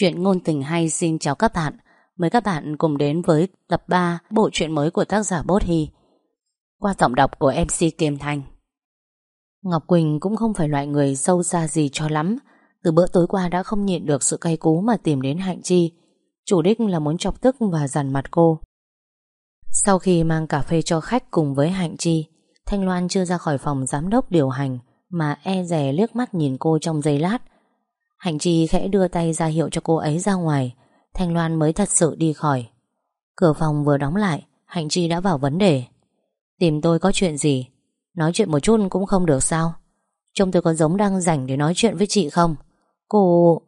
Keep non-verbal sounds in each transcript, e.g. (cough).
Chuyện ngôn tình hay xin chào các bạn. Mời các bạn cùng đến với tập 3 Bộ truyện mới của tác giả Bốt Hy Qua giọng đọc của MC Kim Thanh. Ngọc Quỳnh cũng không phải loại người sâu xa gì cho lắm. Từ bữa tối qua đã không nhịn được sự cay cú mà tìm đến Hạnh Chi. Chủ đích là muốn chọc tức và dằn mặt cô. Sau khi mang cà phê cho khách cùng với Hạnh Chi, Thanh Loan chưa ra khỏi phòng giám đốc điều hành Mà e rè liếc mắt nhìn cô trong giây lát. Hành Chi khẽ đưa tay ra hiệu cho cô ấy ra ngoài. Thanh Loan mới thật sự đi khỏi. Cửa phòng vừa đóng lại, Hành Chi đã vào vấn đề. Tìm tôi có chuyện gì? Nói chuyện một chút cũng không được sao? Trông tôi có giống đang rảnh để nói chuyện với chị không? Cô...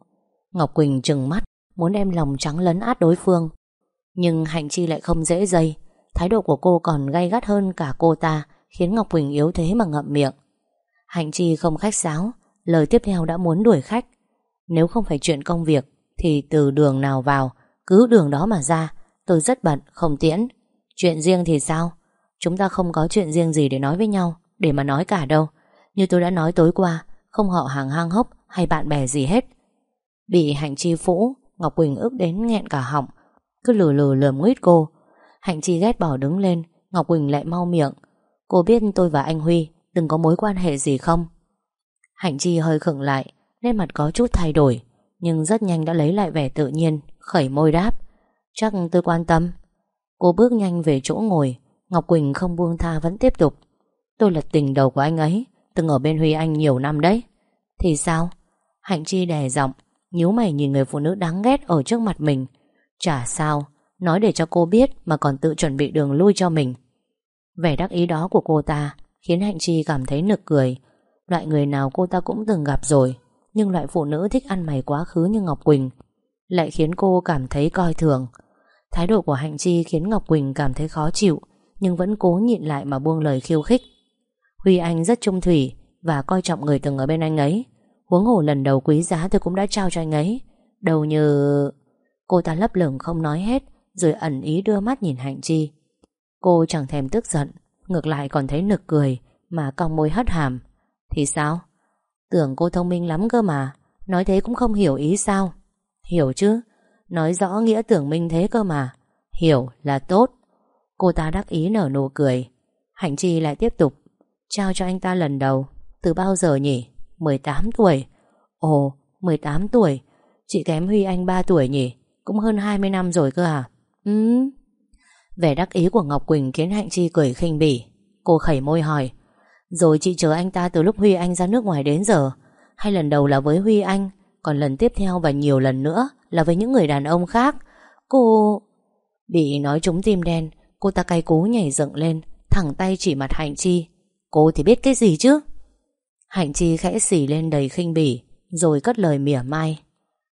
Ngọc Quỳnh trừng mắt, Muốn đem lòng trắng lấn át đối phương. Nhưng Hạnh Chi lại không dễ dây. Thái độ của cô còn gay gắt hơn cả cô ta, Khiến Ngọc Quỳnh yếu thế mà ngậm miệng. Hạnh Chi không khách sáo, Lời tiếp theo đã muốn đuổi khách nếu không phải chuyện công việc, Thì từ đường nào vào, Cứ đường đó mà ra. Tôi rất bận, không tiễn. Chuyện riêng thì sao? Chúng ta không có chuyện riêng gì để nói với nhau, Để mà nói cả đâu. Như tôi đã nói tối qua, Không họ hàng hang hốc hay bạn bè gì hết. Bị Hạnh Chi phũ, Ngọc Quỳnh ức đến nghẹn cả họng, Cứ lừ lừ lườm nguyết cô. Hạnh Chi ghét bỏ đứng lên, Ngọc Quỳnh lại mau miệng. Cô biết tôi và anh Huy Đừng có mối quan hệ gì không? Hạnh Chi hơi khựng lại nên mặt có chút thay đổi, Nhưng rất nhanh đã lấy lại vẻ tự nhiên Khẩy môi đáp. Chắc tôi quan tâm. Cô bước nhanh về chỗ ngồi, Ngọc Quỳnh không buông tha vẫn tiếp tục. Tôi là tình đầu của anh ấy, Từng ở bên Huy Anh nhiều năm đấy. Thì sao? Hạnh Chi đè giọng, nhíu mày nhìn người phụ nữ đáng ghét ở trước mặt mình. Chả sao, Nói để cho cô biết mà còn tự chuẩn bị đường lui cho mình. Vẻ đắc ý đó của cô ta Khiến Hạnh Chi cảm thấy nực cười. Loại người nào cô ta cũng từng gặp rồi nhưng loại phụ nữ thích ăn mày quá khứ như Ngọc Quỳnh Lại khiến cô cảm thấy coi thường. Thái độ của Hạnh Chi khiến Ngọc Quỳnh cảm thấy khó chịu, Nhưng vẫn cố nhịn lại mà buông lời khiêu khích. Huy Anh rất trung thủy Và coi trọng người từng ở bên anh ấy. Huống hồ lần đầu quý giá tôi cũng đã trao cho anh ấy. Đầu như... Cô ta lấp lửng không nói hết, Rồi ẩn ý đưa mắt nhìn Hạnh Chi. Cô chẳng thèm tức giận, Ngược lại còn thấy nực cười Mà cong môi hất hàm. Thì sao? Tưởng cô thông minh lắm cơ mà. Nói thế cũng không hiểu ý sao. Hiểu chứ. Nói rõ nghĩa tưởng minh thế cơ mà. Hiểu là tốt. Cô ta đắc ý nở nụ cười. Hạnh Chi lại tiếp tục. Trao cho anh ta lần đầu. Từ bao giờ nhỉ? 18 tuổi. Ồ 18 tuổi. Chị kém Huy anh 3 tuổi nhỉ? Cũng hơn 20 năm rồi cơ à Ừ Vẻ đắc ý của Ngọc Quỳnh khiến Hạnh Chi cười khinh bỉ. Cô khẩy môi hỏi rồi chị chờ anh ta từ lúc Huy Anh ra nước ngoài đến giờ. Hay lần đầu là với Huy Anh, Còn lần tiếp theo và nhiều lần nữa Là với những người đàn ông khác. Cô... Bị nói trúng tim đen, Cô ta cay cú nhảy dựng lên, Thẳng tay chỉ mặt Hạnh Chi. Cô thì biết cái gì chứ? Hạnh Chi khẽ xỉ lên đầy khinh bỉ, Rồi cất lời mỉa mai.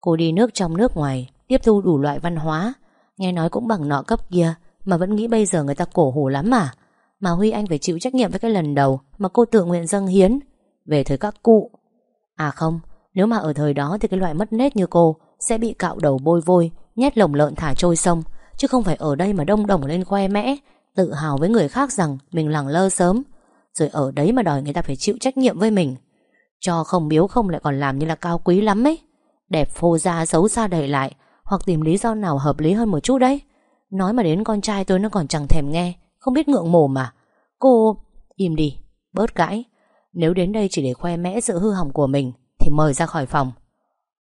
Cô đi nước trong nước ngoài, Tiếp thu đủ loại văn hóa, Nghe nói cũng bằng nọ cấp kia, Mà vẫn nghĩ bây giờ người ta cổ hủ lắm à? Mà Huy Anh phải chịu trách nhiệm với cái lần đầu Mà cô tự nguyện dâng hiến Về thời các cụ. À không, nếu mà ở thời đó Thì cái loại mất nết như cô Sẽ bị cạo đầu bôi vôi Nhét lồng lợn thả trôi sông Chứ không phải ở đây mà đông đồng lên khoe mẽ Tự hào với người khác rằng Mình lẳng lơ sớm. Rồi ở đấy mà đòi người ta phải chịu trách nhiệm với mình. Cho không biếu không lại còn làm như là cao quý lắm ấy. Đẹp phô ra xấu xa đầy lại Hoặc tìm lý do nào hợp lý hơn một chút đấy. Nói mà đến con trai tôi nó còn chẳng thèm nghe không biết ngượng mồm mà Cô... Im đi, bớt cãi. Nếu đến đây chỉ để khoe mẽ sự hư hỏng của mình Thì mời ra khỏi phòng.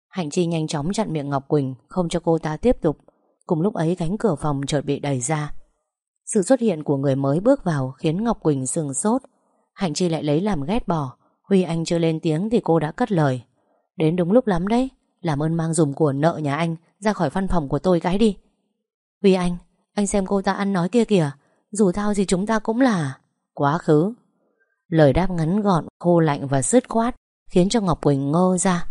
Hạnh Chi nhanh chóng chặn miệng Ngọc Quỳnh Không cho cô ta tiếp tục. Cùng lúc ấy cánh cửa phòng chợt bị đẩy ra. Sự xuất hiện của người mới bước vào Khiến Ngọc Quỳnh sừng sốt. Hạnh Chi lại lấy làm ghét bỏ. Huy Anh chưa lên tiếng thì cô đã cất lời. Đến đúng lúc lắm đấy Làm ơn mang dùm của nợ nhà anh Ra khỏi văn phòng của tôi cái đi. Huy Anh Anh xem cô ta ăn nói kia kìa dù thao gì chúng ta cũng là Quá khứ. Lời đáp ngắn gọn, khô lạnh và sứt khoát Khiến cho Ngọc Quỳnh ngơ ra.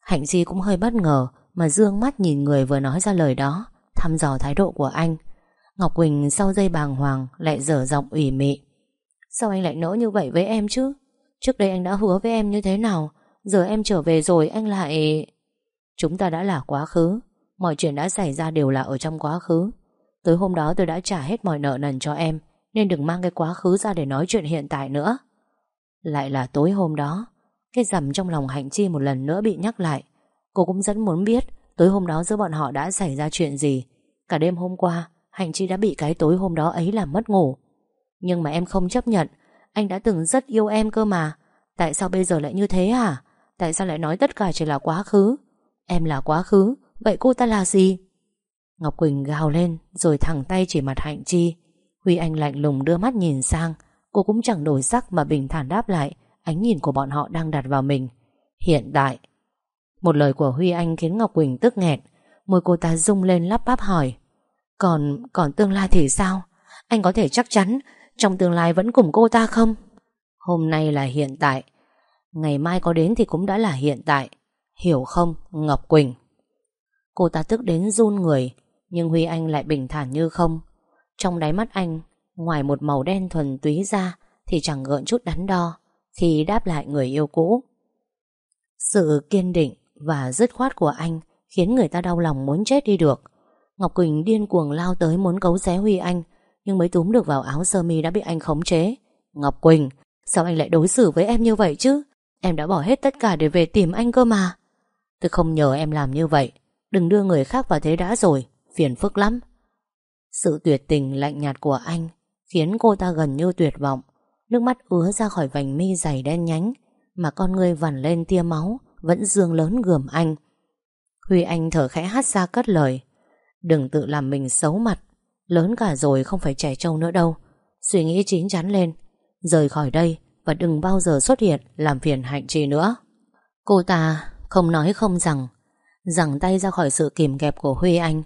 Hạnh Di cũng hơi bất ngờ Mà dương mắt nhìn người vừa nói ra lời đó Thăm dò thái độ của anh. Ngọc Quỳnh sau dây bàng hoàng Lại dở giọng ủy mị. Sao anh lại nỡ như vậy với em chứ? Trước đây anh đã hứa với em như thế nào Giờ em trở về rồi anh lại Chúng ta đã là quá khứ Mọi chuyện đã xảy ra đều là ở trong quá khứ. Tối hôm đó tôi đã trả hết mọi nợ nần cho em, Nên đừng mang cái quá khứ ra để nói chuyện hiện tại nữa. Lại là tối hôm đó, Cái rằm trong lòng Hạnh Chi một lần nữa bị nhắc lại. Cô cũng rất muốn biết Tối hôm đó giữa bọn họ đã xảy ra chuyện gì. Cả đêm hôm qua, Hạnh Chi đã bị cái tối hôm đó ấy làm mất ngủ. Nhưng mà em không chấp nhận. Anh đã từng rất yêu em cơ mà. Tại sao bây giờ lại như thế hả? Tại sao lại nói tất cả chỉ là quá khứ? Em là quá khứ, Vậy cô ta là gì? Ngọc Quỳnh gào lên Rồi thẳng tay chỉ mặt Hạnh Chi. Huy Anh lạnh lùng đưa mắt nhìn sang. Cô cũng chẳng đổi sắc mà bình thản đáp lại Ánh nhìn của bọn họ đang đặt vào mình. Hiện tại Một lời của Huy Anh khiến Ngọc Quỳnh tức nghẹn. Môi cô ta rung lên lắp bắp hỏi Còn, còn tương lai thì sao? Anh có thể chắc chắn Trong tương lai vẫn cùng cô ta không? Hôm nay là hiện tại Ngày mai có đến thì cũng đã là hiện tại. Hiểu không Ngọc Quỳnh? Cô ta tức đến run người. Nhưng Huy Anh lại bình thản như không. Trong đáy mắt anh, Ngoài một màu đen thuần túy ra, Thì chẳng gợn chút đắn đo Khi đáp lại người yêu cũ. Sự kiên định Và dứt khoát của anh Khiến người ta đau lòng muốn chết đi được. Ngọc Quỳnh điên cuồng lao tới muốn cấu xé Huy Anh, Nhưng mới túm được vào áo sơ mi đã bị anh khống chế. Ngọc Quỳnh, Sao anh lại đối xử với em như vậy chứ? Em đã bỏ hết tất cả để về tìm anh cơ mà. Tôi không nhờ em làm như vậy. Đừng đưa người khác vào thế đã rồi. Phiền phức lắm. Sự tuyệt tình lạnh nhạt của anh Khiến cô ta gần như tuyệt vọng. Nước mắt ứa ra khỏi vành mi dày đen nhánh Mà con người vằn lên tia máu Vẫn dương lớn gườm anh. Huy Anh thở khẽ hát ra cất lời. Đừng tự làm mình xấu mặt. Lớn cả rồi không phải trẻ trâu nữa đâu. Suy nghĩ chín chắn lên. Rời khỏi đây Và đừng bao giờ xuất hiện Làm phiền hạnh trì nữa. Cô ta không nói không rằng Rằng tay ra khỏi sự kìm kẹp của Huy Anh.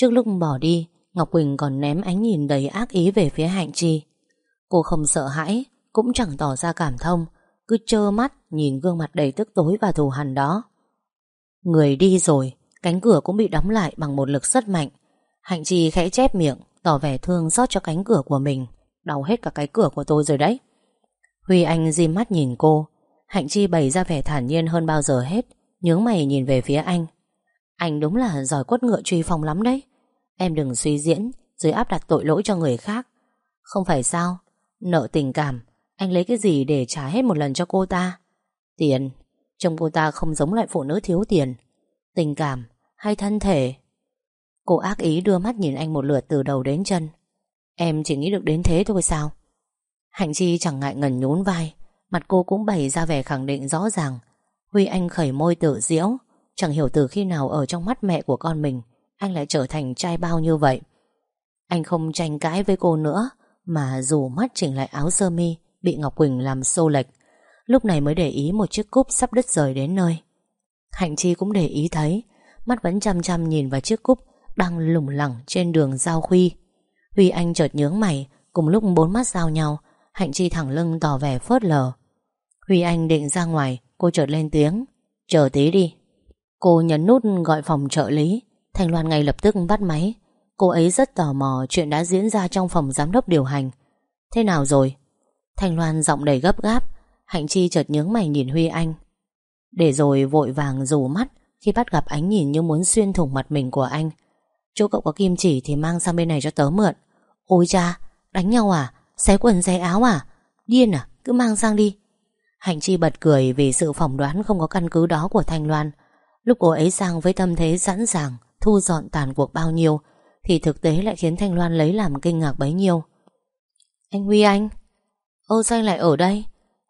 Trước lúc bỏ đi, Ngọc Quỳnh còn ném ánh nhìn đầy ác ý về phía hạnh chi. Cô không sợ hãi, Cũng chẳng tỏ ra cảm thông, Cứ trơ mắt nhìn gương mặt đầy tức tối và thù hằn đó. Người đi rồi, Cánh cửa cũng bị đóng lại bằng một lực rất mạnh. Hạnh chi khẽ chép miệng, Tỏ vẻ thương xót cho cánh cửa của mình. Đau hết cả cái cửa của tôi rồi đấy. Huy Anh di mắt nhìn cô. Hạnh Chi bày ra vẻ thản nhiên hơn bao giờ hết, Nhướng mày nhìn về phía anh. Anh đúng là giỏi quất ngựa truy phong lắm đấy. Em đừng suy diễn Rồi áp đặt tội lỗi cho người khác. Không phải sao? Nợ tình cảm, Anh lấy cái gì để trả hết một lần cho cô ta? Tiền. Trông cô ta không giống loại phụ nữ thiếu tiền. Tình cảm hay thân thể? Cô ác ý đưa mắt nhìn anh một lượt từ đầu đến chân. Em chỉ nghĩ được đến thế thôi sao? Hạnh Chi chẳng ngại ngần nhún vai. Mặt cô cũng bày ra vẻ khẳng định rõ ràng. Huy Anh khẩy môi tự diễu Chẳng hiểu từ khi nào ở trong mắt mẹ của con mình. Anh lại trở thành trai bao như vậy? Anh không tranh cãi với cô nữa, Mà dù mắt chỉnh lại áo sơ mi, Bị Ngọc Quỳnh làm xô lệch, Lúc này mới để ý một chiếc cúp sắp đứt rời đến nơi. Hạnh Chi cũng để ý thấy, Mắt vẫn chăm chăm nhìn vào chiếc cúp Đang lủng lẳng trên đường giao khuy. Huy Anh chợt nhướng mày, Cùng lúc bốn mắt giao nhau, Hạnh Chi thẳng lưng tỏ vẻ phớt lờ. Huy Anh định ra ngoài, Cô chợt lên tiếng, Chờ tí đi. Cô nhấn nút gọi phòng trợ lý. Thành Loan ngay lập tức bắt máy Cô ấy rất tò mò chuyện đã diễn ra trong phòng giám đốc điều hành Thế nào rồi? Thành Loan giọng đầy gấp gáp Hạnh Chi chợt nhướng mày nhìn Huy Anh Để rồi vội vàng rủ mắt Khi bắt gặp ánh nhìn như muốn xuyên thủng mặt mình của anh Chỗ cậu có kim chỉ thì mang sang bên này cho tớ mượn Ôi cha, đánh nhau à? Xé quần xé áo à? Điên à? Cứ mang sang đi Hạnh Chi bật cười vì sự phỏng đoán không có căn cứ đó của Thanh Loan Lúc cô ấy sang với tâm thế sẵn sàng Thu dọn tàn cuộc bao nhiêu Thì thực tế lại khiến Thanh Loan lấy làm kinh ngạc bấy nhiêu. Anh Huy anh Ơ sao anh lại ở đây.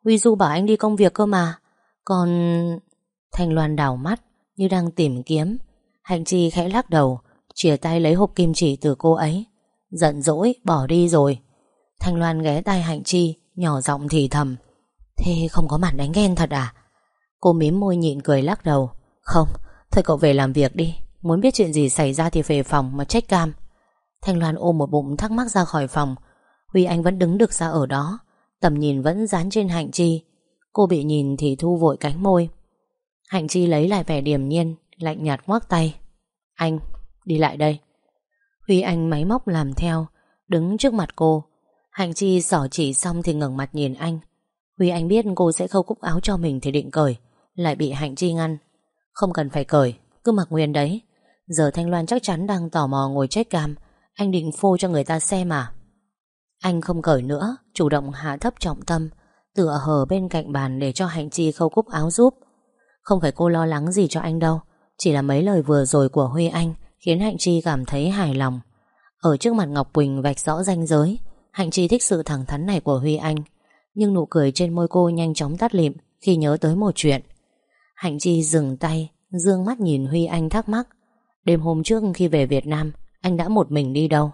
Huy Du bảo anh đi công việc cơ mà. Còn... Thanh Loan đảo mắt Như đang tìm kiếm. Hạnh Chi khẽ lắc đầu Chìa tay lấy hộp kim chỉ từ cô ấy. Giận dỗi bỏ đi rồi. Thanh Loan ghé tay Hạnh Chi Nhỏ giọng thì thầm. Thế không có mặt đánh ghen thật à? Cô mím môi nhịn cười lắc đầu. Không, thôi cậu về làm việc đi. Muốn biết chuyện gì xảy ra thì về phòng mà trách cam. Thanh Loan ôm một bụng thắc mắc ra khỏi phòng. Huy Anh vẫn đứng được ra ở đó. Tầm nhìn vẫn dán trên Hạnh Chi. Cô bị nhìn thì thu vội cánh môi. Hạnh Chi lấy lại vẻ điềm nhiên Lạnh nhạt ngoác tay. Anh, đi lại đây. Huy Anh máy móc làm theo Đứng trước mặt cô. Hạnh Chi sỏ chỉ xong thì ngẩng mặt nhìn anh. Huy Anh biết cô sẽ khâu cúc áo cho mình thì định cởi Lại bị Hạnh Chi ngăn. Không cần phải cởi Cứ mặc nguyên đấy. Giờ Thanh Loan chắc chắn đang tò mò ngồi chết cam Anh định phô cho người ta xem à? Anh không cởi nữa, Chủ động hạ thấp trọng tâm, Tựa hờ bên cạnh bàn để cho Hạnh Chi khâu cúc áo giúp. Không phải cô lo lắng gì cho anh đâu, Chỉ là mấy lời vừa rồi của Huy Anh Khiến Hạnh Chi cảm thấy hài lòng. Ở trước mặt Ngọc Quỳnh vạch rõ ranh giới, Hạnh Chi thích sự thẳng thắn này của Huy Anh, Nhưng nụ cười trên môi cô nhanh chóng tắt lịm Khi nhớ tới một chuyện. Hạnh Chi dừng tay, Dương mắt nhìn Huy Anh thắc mắc. Đêm hôm trước khi về Việt Nam, Anh đã một mình đi đâu?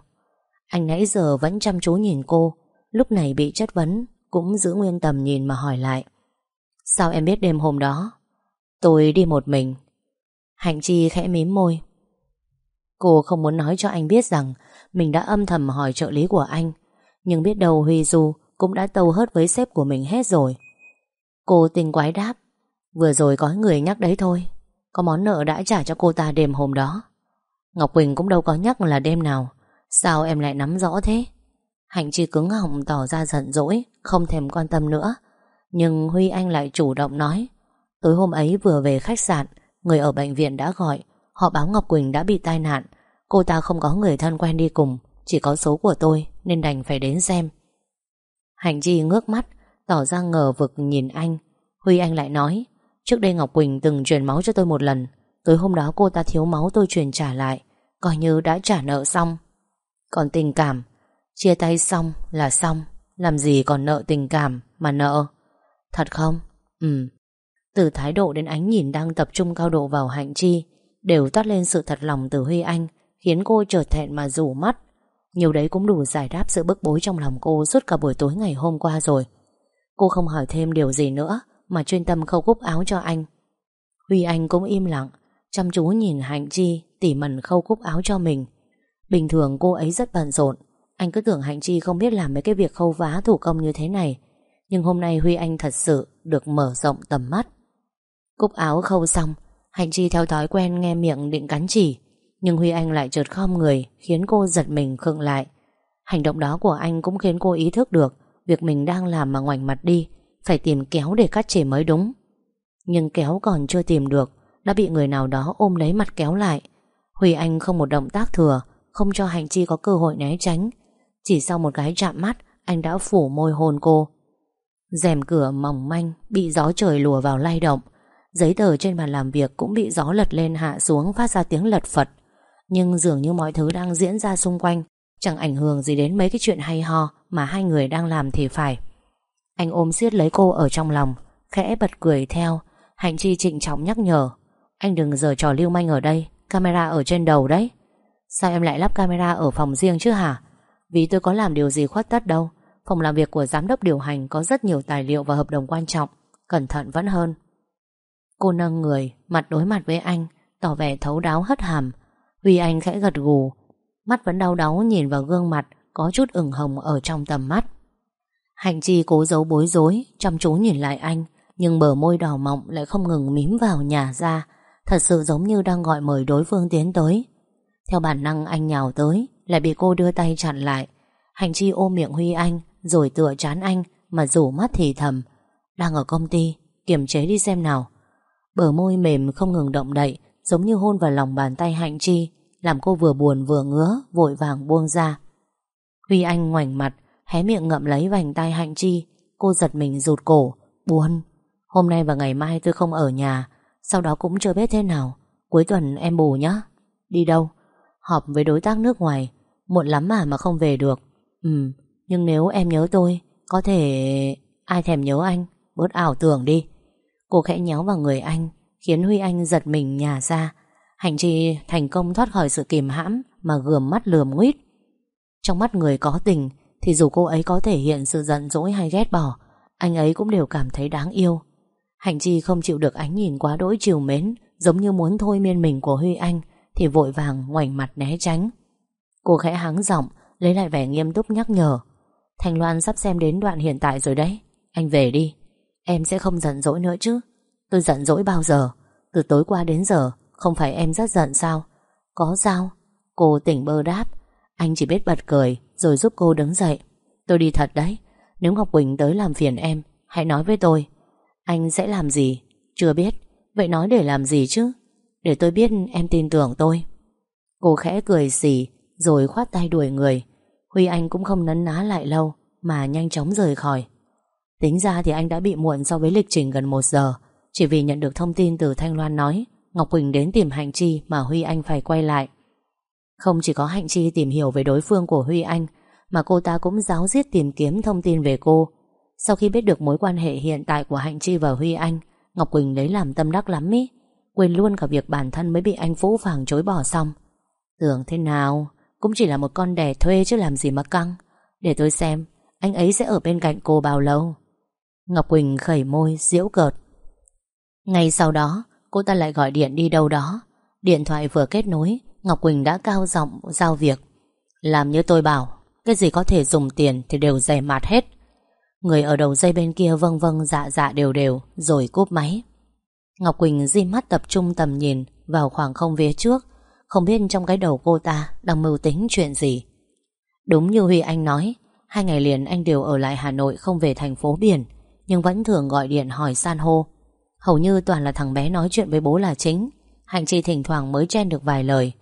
Anh nãy giờ vẫn chăm chú nhìn cô, Lúc này bị chất vấn, Cũng giữ nguyên tầm nhìn mà hỏi lại. Sao em biết đêm hôm đó? Tôi đi một mình. Hạnh Chi khẽ mím môi. Cô không muốn nói cho anh biết rằng Mình đã âm thầm hỏi trợ lý của anh, Nhưng biết đâu Huy Du Cũng đã tâu hớt với sếp của mình hết rồi. Cô tình quái đáp, Vừa rồi có người nhắc đấy thôi. Có món nợ đã trả cho cô ta đêm hôm đó. Ngọc Quỳnh cũng đâu có nhắc là đêm nào. Sao em lại nắm rõ thế? Hạnh Chi cứng họng tỏ ra giận dỗi, Không thèm quan tâm nữa. Nhưng Huy Anh lại chủ động nói, Tối hôm ấy vừa về khách sạn, Người ở bệnh viện đã gọi. Họ báo Ngọc Quỳnh đã bị tai nạn. Cô ta không có người thân quen đi cùng, Chỉ có số của tôi, Nên đành phải đến xem. Hạnh Chi ngước mắt, Tỏ ra ngờ vực nhìn anh. Huy Anh lại nói Trước đây Ngọc Quỳnh từng truyền máu cho tôi một lần. Tối hôm đó cô ta thiếu máu tôi truyền trả lại. Coi như đã trả nợ xong. Còn tình cảm. Chia tay xong là xong. Làm gì còn nợ tình cảm mà nợ? Thật không? Ừ. Từ thái độ đến ánh nhìn đang tập trung cao độ vào hạnh chi Đều toát lên sự thật lòng từ Huy Anh, Khiến cô trở thẹn mà rủ mắt. Nhiều đấy cũng đủ giải đáp sự bức bối trong lòng cô Suốt cả buổi tối ngày hôm qua rồi. Cô không hỏi thêm điều gì nữa mà chuyên tâm khâu cúc áo cho anh. Huy Anh cũng im lặng, Chăm chú nhìn Hạnh Chi tỉ mẩn khâu cúc áo cho mình. Bình thường cô ấy rất bận rộn, Anh cứ tưởng Hạnh Chi không biết làm mấy cái việc khâu vá thủ công như thế này. Nhưng hôm nay Huy Anh thật sự Được mở rộng tầm mắt. Cúc áo khâu xong, Hạnh Chi theo thói quen nghe miệng định cắn chỉ. Nhưng Huy Anh lại chợt khom người, Khiến cô giật mình khựng lại. Hành động đó của anh cũng khiến cô ý thức được Việc mình đang làm mà ngoảnh mặt đi. Phải tìm kéo để cắt chỉ mới đúng. Nhưng kéo còn chưa tìm được, Đã bị người nào đó ôm lấy mặt kéo lại. Huy Anh không một động tác thừa, Không cho Hành Chi có cơ hội né tránh. Chỉ sau một cái chạm mắt, Anh đã phủ môi hôn cô. Rèm cửa mỏng manh, Bị gió trời lùa vào lay động. Giấy tờ trên bàn làm việc cũng bị gió lật lên hạ xuống phát ra tiếng lật phật. Nhưng dường như mọi thứ đang diễn ra xung quanh, chẳng ảnh hưởng gì đến mấy cái chuyện hay ho mà hai người đang làm thì phải. Anh ôm siết lấy cô ở trong lòng, khẽ bật cười theo, hành chi trịnh trọng nhắc nhở. Anh đừng giờ trò lưu manh ở đây, camera ở trên đầu đấy. Sao em lại lắp camera ở phòng riêng chứ hả? Vì tôi có làm điều gì khuất tất đâu. Phòng làm việc của giám đốc điều hành có rất nhiều tài liệu và hợp đồng quan trọng. Cẩn thận vẫn hơn. Cô nâng người, mặt đối mặt với anh, tỏ vẻ thấu đáo hất hàm. Huy Anh khẽ gật gù, mắt vẫn đau đáu nhìn vào gương mặt có chút ửng hồng ở trong tầm mắt. Hành chi cố giấu bối rối, chăm chú nhìn lại anh, nhưng bờ môi đỏ mọng lại không ngừng mím vào nhà ra, thật sự giống như đang gọi mời đối phương tiến tới. Theo bản năng anh nhào tới, lại bị cô đưa tay chặn lại. Hành chi ôm miệng Huy Anh, rồi tựa chán anh, mà rủ mắt thì thầm. Đang ở công ty, kiềm chế đi xem nào. Bờ môi mềm không ngừng động đậy Giống như hôn vào lòng bàn tay Hạnh Chi Làm cô vừa buồn vừa ngứa Vội vàng buông ra Huy Anh ngoảnh mặt Hé miệng ngậm lấy vành tay Hạnh Chi. Cô giật mình rụt cổ, Buồn. Hôm nay và ngày mai tôi không ở nhà, Sau đó cũng chưa biết thế nào. Cuối tuần em bù nhá. Đi đâu? Họp với đối tác nước ngoài. Muộn lắm mà mà không về được. Ừ Nhưng nếu em nhớ tôi, Có thể Ai thèm nhớ anh? Bớt ảo tưởng đi. Cô khẽ nhéo vào người anh, Khiến Huy Anh giật mình nhả ra. Hành chi thành công thoát khỏi sự kìm hãm Mà gườm mắt lườm nguyết. Trong mắt người có tình thì dù cô ấy có thể hiện sự giận dỗi hay ghét bỏ, Anh ấy cũng đều cảm thấy đáng yêu. Hành chi không chịu được ánh nhìn quá đỗi chiều mến, Giống như muốn thôi miên mình của Huy Anh, Thì vội vàng ngoảnh mặt né tránh. Cô khẽ háng giọng, Lấy lại vẻ nghiêm túc nhắc nhở. Thành Loan sắp xem đến đoạn hiện tại rồi đấy, Anh về đi. Em sẽ không giận dỗi nữa chứ. Tôi giận dỗi bao giờ? Từ tối qua đến giờ, Không phải em rất giận sao? Có sao? Cô tỉnh bơ đáp. Anh chỉ biết bật cười rồi giúp cô đứng dậy. Tôi đi thật đấy, Nếu Ngọc Quỳnh tới làm phiền em, Hãy nói với tôi. Anh sẽ làm gì? Chưa biết. Vậy nói để làm gì chứ? Để tôi biết em tin tưởng tôi. Cô khẽ cười xỉ Rồi khoát tay đuổi người. Huy Anh cũng không nấn ná lại lâu, Mà nhanh chóng rời khỏi. Tính ra thì anh đã bị muộn so với lịch trình gần một giờ. Chỉ vì nhận được thông tin từ Thanh Loan nói, Ngọc Quỳnh đến tìm Hạnh Chi mà Huy Anh phải quay lại. Không chỉ có Hạnh Chi tìm hiểu về đối phương của Huy Anh, mà cô ta cũng giáo diết tìm kiếm thông tin về cô. Sau khi biết được mối quan hệ hiện tại của Hạnh Chi và Huy Anh, Ngọc Quỳnh lấy làm tâm đắc lắm ý. Quên luôn cả việc bản thân mới bị anh Phú phàng chối bỏ xong. Tưởng thế nào, cũng chỉ là một con đẻ thuê chứ làm gì mà căng. Để tôi xem, anh ấy sẽ ở bên cạnh cô bao lâu. Ngọc Quỳnh khẩy môi, diễu cợt. Ngay sau đó, cô ta lại gọi điện đi đâu đó. Điện thoại vừa kết nối, Ngọc Quỳnh đã cao giọng giao việc. Làm như tôi bảo, cái gì có thể dùng tiền thì đều rẻ mạt hết. Người ở đầu dây bên kia vâng vâng dạ dạ đều đều, rồi cúp máy. Ngọc Quỳnh di mắt tập trung tầm nhìn vào khoảng không phía trước, không biết trong cái đầu cô ta đang mưu tính chuyện gì. Đúng như Huy Anh nói, hai ngày liền anh đều ở lại Hà Nội không về thành phố biển, nhưng vẫn thường gọi điện hỏi san hô. Hầu như toàn là thằng bé nói chuyện với bố là chính, Hạnh Chi thỉnh thoảng mới chen được vài lời.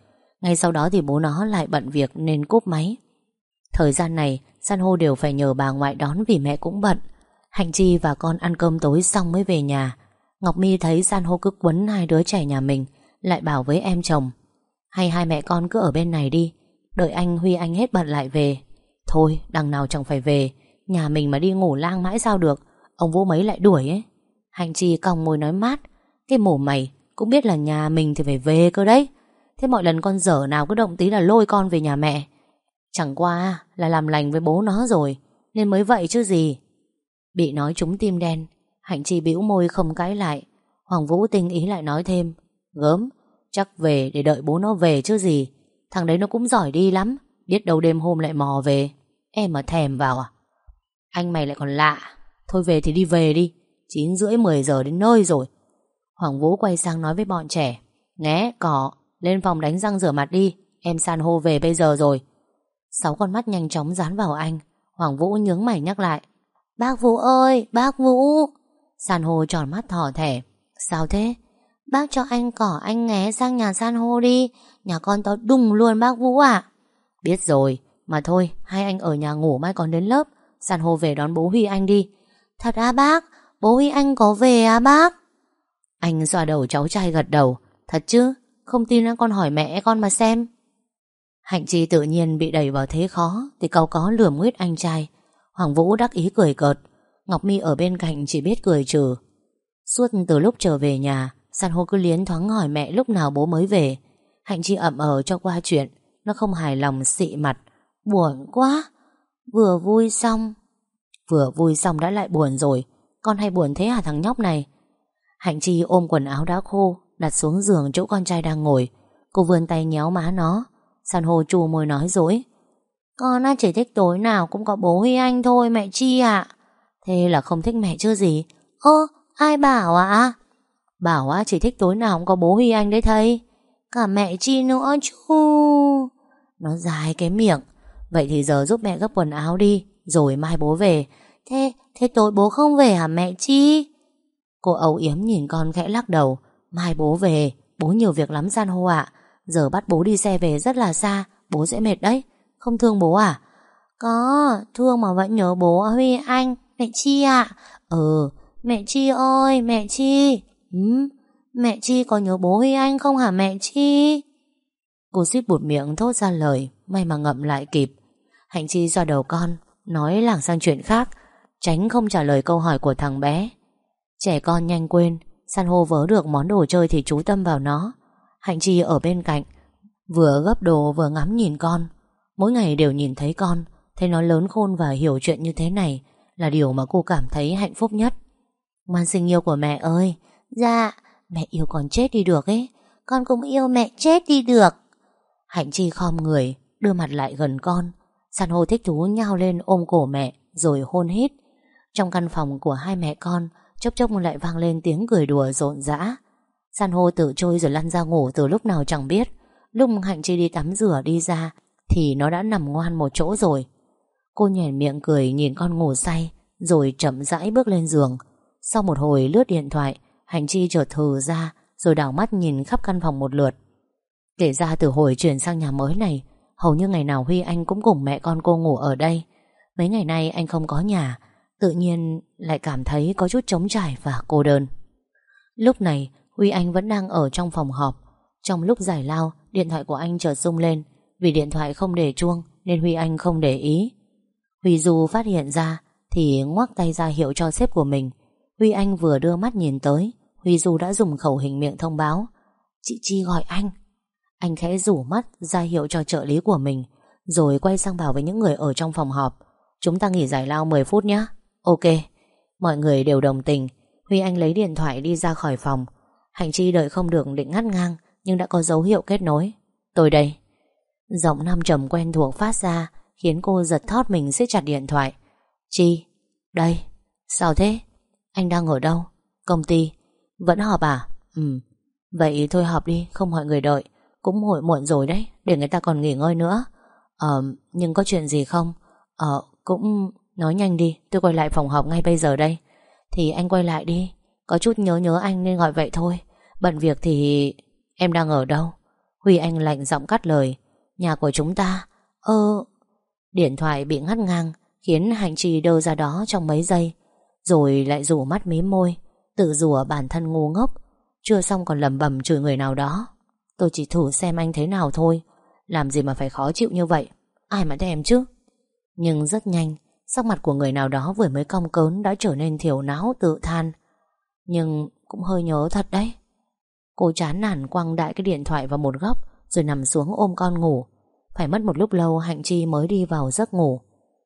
Ngay sau đó thì bố nó lại bận việc nên cúp máy. Thời gian này, san hô đều phải nhờ bà ngoại đón vì mẹ cũng bận. Hành Chi và con ăn cơm tối xong mới về nhà. Ngọc Mi thấy san hô cứ quấn hai đứa trẻ nhà mình, lại bảo với em chồng. Hay hai mẹ con cứ ở bên này đi, đợi anh Huy anh hết bận lại về. Thôi, đằng nào chẳng phải về, nhà mình mà đi ngủ lang mãi sao được, ông vũ mấy lại đuổi ấy. Hành Chi còng môi nói mát, cái mổ mày cũng biết là nhà mình thì phải về cơ đấy. Thế mọi lần con dở nào cứ động tí là lôi con về nhà mẹ. Chẳng qua là làm lành với bố nó rồi Nên mới vậy chứ gì. Bị nói trúng tim đen Hạnh Chi bĩu môi không cãi lại. Hoàng Vũ tinh ý lại nói thêm Gớm, chắc về để đợi bố nó về chứ gì. Thằng đấy nó cũng giỏi đi lắm Biết đâu đêm hôm lại mò về. Em mà thèm vào à? Anh mày lại còn lạ. Thôi về thì đi về đi 9 rưỡi 10 giờ đến nơi rồi. Hoàng Vũ quay sang nói với bọn trẻ nghe, cỏ, lên phòng đánh răng rửa mặt đi Em san hô về bây giờ rồi. Sáu con mắt nhanh chóng dán vào anh Hoàng Vũ nhướng mày nhắc lại. Bác Vũ ơi, bác Vũ. San hô tròn mắt thỏ thẻ. Sao thế? Bác cho anh cỏ anh nghé sang nhà san hô đi. Nhà con tao đùng luôn bác Vũ ạ. Biết rồi, mà thôi Hai anh ở nhà ngủ mai còn đến lớp. San hô về đón bố Huy anh đi. Thật à bác, bố Huy anh có về à bác? Anh xoa đầu cháu trai gật đầu. Thật chứ, không tin con hỏi mẹ con mà xem. Hạnh Chi tự nhiên bị đẩy vào thế khó, Thì cau có lườm nguyết anh trai. Hoàng Vũ đắc ý cười cợt. Ngọc Mi ở bên cạnh chỉ biết cười trừ. Suốt từ lúc trở về nhà, San hô cứ liến thoáng hỏi mẹ lúc nào bố mới về. Hạnh Chi ậm ờ cho qua chuyện, Nó không hài lòng xị mặt. Buồn quá. Vừa vui xong. Vừa vui xong đã lại buồn rồi. Con hay buồn thế hả thằng nhóc này? Hạnh Chi ôm quần áo đã khô Đặt xuống giường chỗ con trai đang ngồi. Cô vươn tay nhéo má nó. San hô chù môi nói dối. Con á chỉ thích tối nào cũng có bố Huy Anh thôi mẹ Chi ạ. Thế là không thích mẹ chưa gì? Ơ ai bảo ạ? Bảo á chỉ thích tối nào cũng có bố Huy Anh đấy thầy. Cả mẹ Chi nữa chú Nó dài cái miệng. Vậy thì giờ giúp mẹ gấp quần áo đi Rồi mai bố về. Thế, thế tối bố không về hả mẹ Chi? Cô âu yếm nhìn con khẽ lắc đầu. Mai bố về Bố nhiều việc lắm san hô ạ. Giờ bắt bố đi xe về rất là xa Bố sẽ mệt đấy. Không thương bố à? Có thương mà vẫn nhớ bố à Huy anh Mẹ Chi ạ. Ừ mẹ Chi ơi mẹ Chi. Ừ, Mẹ Chi có nhớ bố Huy anh không hả mẹ Chi? Cô suýt bụt miệng thốt ra lời May mà ngậm lại kịp. Hạnh Chi do đầu con Nói lảng sang chuyện khác Tránh không trả lời câu hỏi của thằng bé. Trẻ con nhanh quên San hô vớ được món đồ chơi thì chú tâm vào nó. Hạnh Chi ở bên cạnh, Vừa gấp đồ vừa ngắm nhìn con. Mỗi ngày đều nhìn thấy con, Thấy nó lớn khôn và hiểu chuyện như thế này Là điều mà cô cảm thấy hạnh phúc nhất. Ngoan sinh yêu của mẹ ơi Dạ Mẹ yêu con chết đi được ấy, Con cũng yêu mẹ chết đi được. Hạnh Chi khom người, Đưa mặt lại gần con. San hô thích thú nhao lên ôm cổ mẹ, Rồi hôn hít. Trong căn phòng của hai mẹ con Chốc chốc lại vang lên tiếng cười đùa rộn rã. San hô tự trôi rồi lăn ra ngủ từ lúc nào chẳng biết. Lúc Hạnh Chi đi tắm rửa đi ra Thì nó đã nằm ngoan một chỗ rồi. Cô nhèn miệng cười nhìn con ngủ say Rồi chậm rãi bước lên giường. Sau một hồi lướt điện thoại, Hạnh Chi chợt thừ ra Rồi đảo mắt nhìn khắp căn phòng một lượt. Kể ra từ hồi chuyển sang nhà mới này, Hầu như ngày nào Huy Anh cũng cùng mẹ con cô ngủ ở đây. Mấy ngày nay anh không có nhà Tự nhiên lại cảm thấy có chút trống trải và cô đơn. Lúc này, Huy Anh vẫn đang ở trong phòng họp. Trong lúc giải lao, Điện thoại của anh chợt rung lên. Vì điện thoại không để chuông, Nên Huy Anh không để ý. Huy Du phát hiện ra, Thì ngoắc tay ra hiệu cho sếp của mình. Huy Anh vừa đưa mắt nhìn tới, Huy Du đã dùng khẩu hình miệng thông báo. Chị Chi gọi anh. Anh khẽ rủ mắt ra hiệu cho trợ lý của mình, Rồi quay sang bảo với những người ở trong phòng họp. Chúng ta nghỉ giải lao 10 phút nhé Ok, Mọi người đều đồng tình. Huy Anh lấy điện thoại đi ra khỏi phòng. Hành Chi đợi không được định ngắt ngang, Nhưng đã có dấu hiệu kết nối. Tôi đây. Giọng nam trầm quen thuộc phát ra, Khiến cô giật thót mình siết chặt điện thoại. Chi, Đây, Sao thế? Anh đang ở đâu? Công ty. Vẫn họp à? Ừ. Vậy thôi họp đi, Không mọi người đợi. Cũng muộn muộn rồi đấy, Để người ta còn nghỉ ngơi nữa. Ờ Nhưng có chuyện gì không? Ờ Cũng Nói nhanh đi, Tôi quay lại phòng họp ngay bây giờ đây. Thì anh quay lại đi, Có chút nhớ nhớ anh nên gọi vậy thôi. Bận việc thì Em đang ở đâu? Huy Anh lạnh giọng cắt lời. Nhà của chúng ta, Ơ, Điện thoại bị ngắt ngang, Khiến hành trì đơ ra đó trong mấy giây, Rồi lại rủ mắt mím môi, Tự rủa bản thân ngu ngốc. Chưa xong còn lầm bầm chửi người nào đó. Tôi chỉ thử xem anh thế nào thôi. Làm gì mà phải khó chịu như vậy? Ai mà thèm chứ? Nhưng rất nhanh Sắc mặt của người nào đó vừa mới cong cớn Đã trở nên thiểu não, tự than. Nhưng cũng hơi nhớ thật đấy. Cô chán nản quăng đại cái điện thoại vào một góc, Rồi nằm xuống ôm con ngủ. Phải mất một lúc lâu, Hạnh Chi mới đi vào giấc ngủ.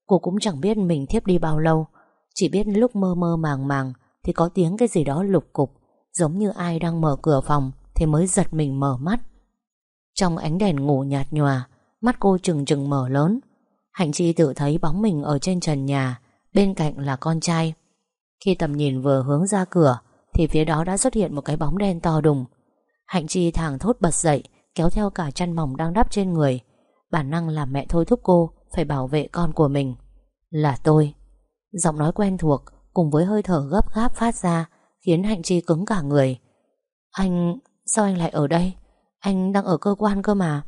Cô cũng chẳng biết mình thiếp đi bao lâu. Chỉ biết lúc mơ mơ màng màng Thì có tiếng cái gì đó lục cục, Giống như ai đang mở cửa phòng Thì mới giật mình mở mắt. Trong ánh đèn ngủ nhạt nhòa, Mắt cô trừng trừng mở lớn. Hạnh Chi tự thấy bóng mình ở trên trần nhà, Bên cạnh là con trai. Khi tầm nhìn vừa hướng ra cửa, Thì phía đó đã xuất hiện một cái bóng đen to đùng. Hạnh Chi thẳng thốt bật dậy, Kéo theo cả chăn mỏng đang đắp trên người. Bản năng làm mẹ thôi thúc cô Phải bảo vệ con của mình. Là tôi. Giọng nói quen thuộc cùng với hơi thở gấp gáp phát ra Khiến Hạnh Chi cứng cả người. Anh... sao anh lại ở đây? Anh đang ở cơ quan cơ mà.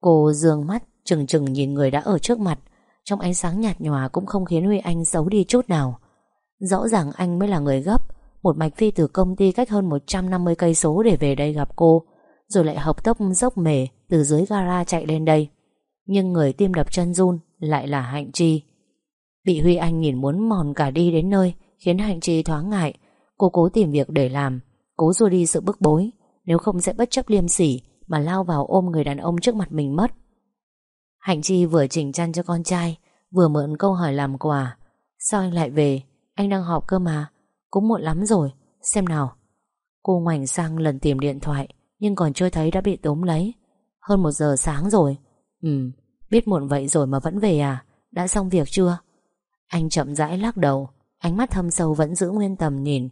Cô dường mắt Chừng chừng nhìn người đã ở trước mặt, Trong ánh sáng nhạt nhòa cũng không khiến Huy Anh xấu đi chút nào. Rõ ràng anh mới là người gấp, Một mạch phi từ công ty cách hơn 150 cây số để về đây gặp cô, Rồi lại học tốc dốc mề Từ dưới gara chạy lên đây. Nhưng người tim đập chân run Lại là Hạnh Chi. Bị Huy Anh nhìn muốn mòn cả đi đến nơi, Khiến Hạnh Chi thoáng ngại. Cô cố tìm việc để làm, Cố xua đi sự bức bối. Nếu không sẽ bất chấp liêm sỉ Mà lao vào ôm người đàn ông trước mặt mình mất. Hạnh Chi vừa chỉnh chăn cho con trai, Vừa mượn câu hỏi làm quà. Sao anh lại về? Anh đang họp cơ mà. Cũng muộn lắm rồi. Xem nào. Cô ngoảnh sang lần tìm điện thoại, Nhưng còn chưa thấy đã bị tóm lấy. Hơn một giờ sáng rồi. Ừ Biết muộn vậy rồi mà vẫn về à? Đã xong việc chưa? Anh chậm rãi lắc đầu, Ánh mắt thâm sâu vẫn giữ nguyên tầm nhìn.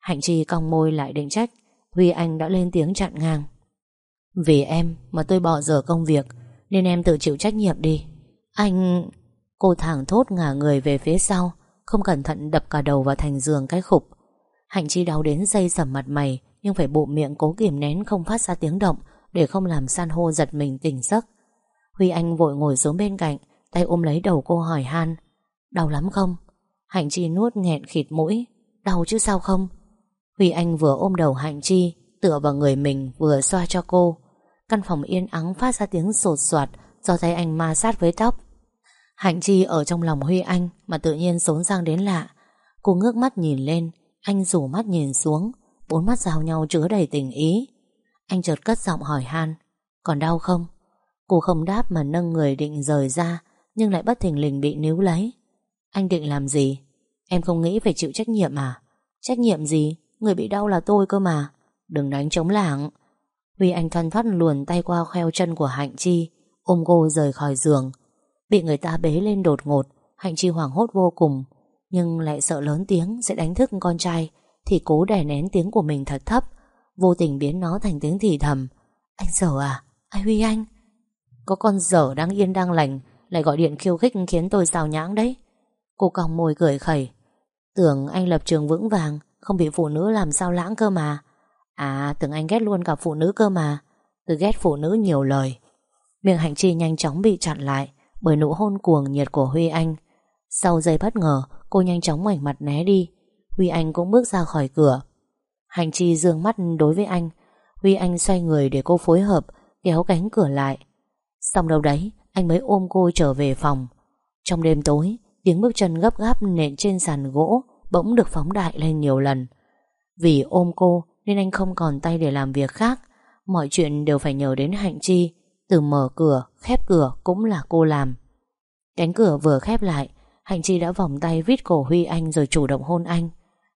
Hạnh Chi cong môi lại định trách Huy anh đã lên tiếng chặn ngang. Vì em mà tôi bỏ giờ công việc nên em tự chịu trách nhiệm đi Anh... Cô thẳng thốt ngả người về phía sau, Không cẩn thận đập cả đầu vào thành giường cái khục Hạnh chi đau đến dây sầm mặt mày, Nhưng phải bộ miệng cố kiềm nén không phát ra tiếng động Để không làm san hô giật mình tỉnh giấc Huy Anh vội ngồi xuống bên cạnh, Tay ôm lấy đầu cô hỏi han, Đau lắm không? Hạnh Chi nuốt nghẹn khịt mũi, Đau chứ sao không? Huy Anh vừa ôm đầu Hạnh Chi, Tựa vào người mình vừa xoa cho cô Căn phòng yên ắng phát ra tiếng sột soạt, Do tay anh ma sát với tóc Hạnh Chi ở trong lòng Huy Anh Mà tự nhiên sốn sang đến lạ Cô ngước mắt nhìn lên, Anh rủ mắt nhìn xuống, Bốn mắt giao nhau chứa đầy tình ý Anh chợt cất giọng hỏi Han, Còn đau không? Cô không đáp mà nâng người định rời ra, Nhưng lại bất thình lình bị níu lấy Anh định làm gì? Em không nghĩ phải chịu trách nhiệm à? Trách nhiệm gì? Người bị đau là tôi cơ mà Đừng đánh chống lảng Huy Anh thoăn thoắt luồn tay qua kheo chân của Hạnh Chi, Ôm cô rời khỏi giường. Bị người ta bế lên đột ngột, Hạnh Chi hoảng hốt vô cùng, Nhưng lại sợ lớn tiếng sẽ đánh thức con trai, Thì cố đè nén tiếng của mình thật thấp, Vô tình biến nó thành tiếng thì thầm. Anh dở à? Ai Huy Anh? Có con dở đang yên đang lành, Lại gọi điện khiêu khích khiến tôi xào nhãng đấy. Cô còng môi cười khẩy. Tưởng anh lập trường vững vàng, Không bị phụ nữ làm sao lãng cơ mà. À tưởng anh ghét luôn cả phụ nữ cơ mà. Tôi ghét phụ nữ nhiều lời. Miệng hạnh chi nhanh chóng bị chặn lại Bởi nụ hôn cuồng nhiệt của Huy Anh. Sau giây bất ngờ, Cô nhanh chóng ngoảnh mặt né đi. Huy Anh cũng bước ra khỏi cửa. Hành Chi dương mắt đối với anh. Huy Anh xoay người để cô phối hợp, Kéo cánh cửa lại. Xong đâu đấy, anh mới ôm cô trở về phòng. Trong đêm tối, Tiếng bước chân gấp gáp nện trên sàn gỗ Bỗng được phóng đại lên nhiều lần. Vì ôm cô nên anh không còn tay để làm việc khác. Mọi chuyện đều phải nhờ đến Hạnh Chi. Từ mở cửa, khép cửa Cũng là cô làm. Cánh cửa vừa khép lại Hạnh Chi đã vòng tay vít cổ Huy Anh Rồi chủ động hôn anh.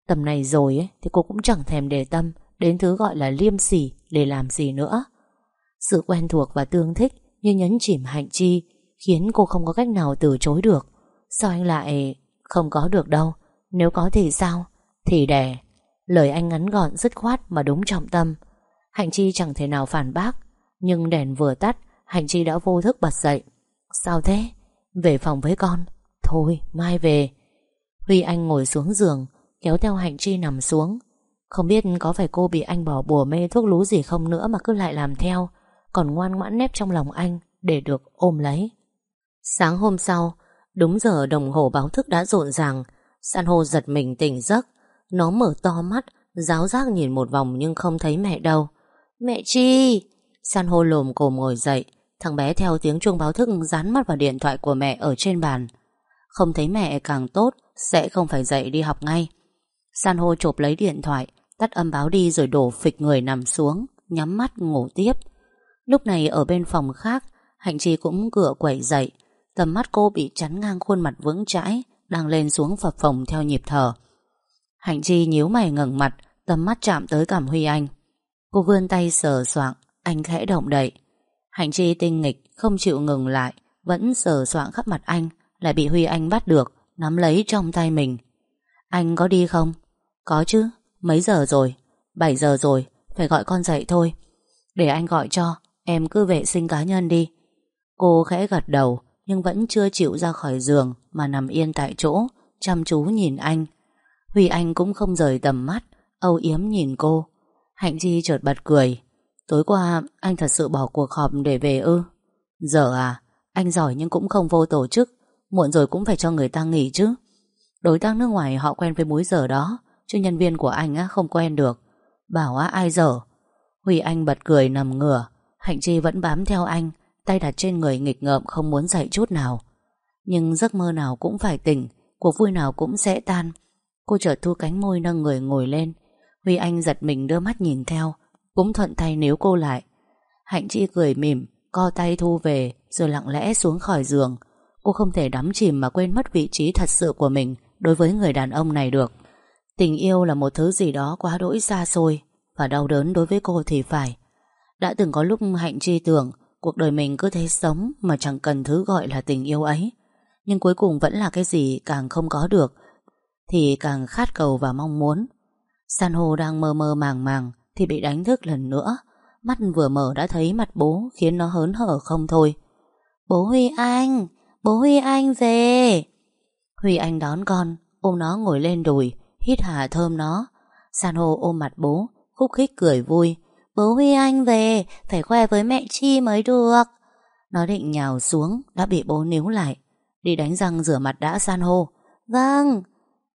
Tầm này rồi ấy, thì cô cũng chẳng thèm để tâm Đến thứ gọi là liêm sỉ Để làm gì nữa. Sự quen thuộc và tương thích Như nhấn chìm Hạnh Chi Khiến cô không có cách nào từ chối được. Sao anh lại không có được đâu? Nếu có thì sao? Thì đẻ. Lời anh ngắn gọn, dứt khoát mà đúng trọng tâm. Hạnh Chi chẳng thể nào phản bác, Nhưng đèn vừa tắt, Hạnh Chi đã vô thức bật dậy. Sao thế? Về phòng với con. Thôi, mai về. Huy Anh ngồi xuống giường, Kéo theo Hạnh Chi nằm xuống. Không biết có phải cô bị anh bỏ bùa mê thuốc lú gì không nữa Mà cứ lại làm theo, Còn ngoan ngoãn nép trong lòng anh Để được ôm lấy. Sáng hôm sau, Đúng giờ đồng hồ báo thức đã rộn ràng, San hô giật mình tỉnh giấc. Nó mở to mắt, Giáo giác nhìn một vòng nhưng không thấy mẹ đâu. Mẹ Chi! San hô lồm cồm ngồi dậy, Thằng bé theo tiếng chuông báo thức dán mắt vào điện thoại của mẹ ở trên bàn. Không thấy mẹ càng tốt, Sẽ không phải dậy đi học ngay. San hô chộp lấy điện thoại, Tắt âm báo đi rồi đổ phịch người nằm xuống, Nhắm mắt ngủ tiếp. Lúc này ở bên phòng khác, Hạnh Chi cũng cửa quẩy dậy. Tầm mắt cô bị chắn ngang khuôn mặt vững chãi, Đang lên xuống phập phồng theo nhịp thở. Hạnh Chi nhíu mày ngẩng mặt Tầm mắt chạm tới cảm Huy Anh. Cô vươn tay sờ soạng Anh khẽ động đậy. Hạnh Chi tinh nghịch không chịu ngừng lại Vẫn sờ soạng khắp mặt anh Lại bị Huy Anh bắt được Nắm lấy trong tay mình. Anh có đi không? Có chứ, mấy giờ rồi? 7 giờ rồi, phải gọi con dậy thôi. Để anh gọi cho Em cứ vệ sinh cá nhân đi. Cô khẽ gật đầu Nhưng vẫn chưa chịu ra khỏi giường Mà nằm yên tại chỗ Chăm chú nhìn anh Huy Anh cũng không rời tầm mắt, Âu yếm nhìn cô. Hạnh Chi chợt bật cười. Tối qua, anh thật sự bỏ cuộc họp để về ư? Giờ à Anh giỏi nhưng cũng không vô tổ chức, Muộn rồi cũng phải cho người ta nghỉ chứ. Đối tác nước ngoài họ quen với múi giờ đó, Chứ nhân viên của anh á không quen được. Bảo á, ai dở? Huy Anh bật cười nằm ngửa. Hạnh Chi vẫn bám theo anh, Tay đặt trên người nghịch ngợm không muốn dậy chút nào. Nhưng giấc mơ nào cũng phải tỉnh, Cuộc vui nào cũng sẽ tan. Cô chợt thu cánh môi nâng người ngồi lên. Huy Anh giật mình đưa mắt nhìn theo, Cũng thuận tay níu cô lại. Hạnh Chi cười mỉm, Co tay thu về, Rồi lặng lẽ xuống khỏi giường. Cô không thể đắm chìm mà quên mất vị trí thật sự của mình Đối với người đàn ông này được. Tình yêu là một thứ gì đó quá đỗi xa xôi, Và đau đớn đối với cô thì phải. Đã từng có lúc Hạnh Chi tưởng, Cuộc đời mình cứ thế sống Mà chẳng cần thứ gọi là tình yêu ấy. Nhưng cuối cùng vẫn là cái gì càng không có được thì càng khát cầu và mong muốn. San hô đang mơ mơ màng màng Thì bị đánh thức lần nữa. Mắt vừa mở đã thấy mặt bố Khiến nó hớn hở không thôi. Bố Huy Anh, Bố Huy Anh về. Huy Anh đón con, Ôm nó ngồi lên đùi, Hít hà thơm nó. San hô ôm mặt bố, Khúc khích cười vui. Bố Huy Anh về, Phải khoe với mẹ Chi mới được. Nó định nhào xuống, Đã bị bố níu lại. Đi đánh răng rửa mặt đã, san hô. Vâng.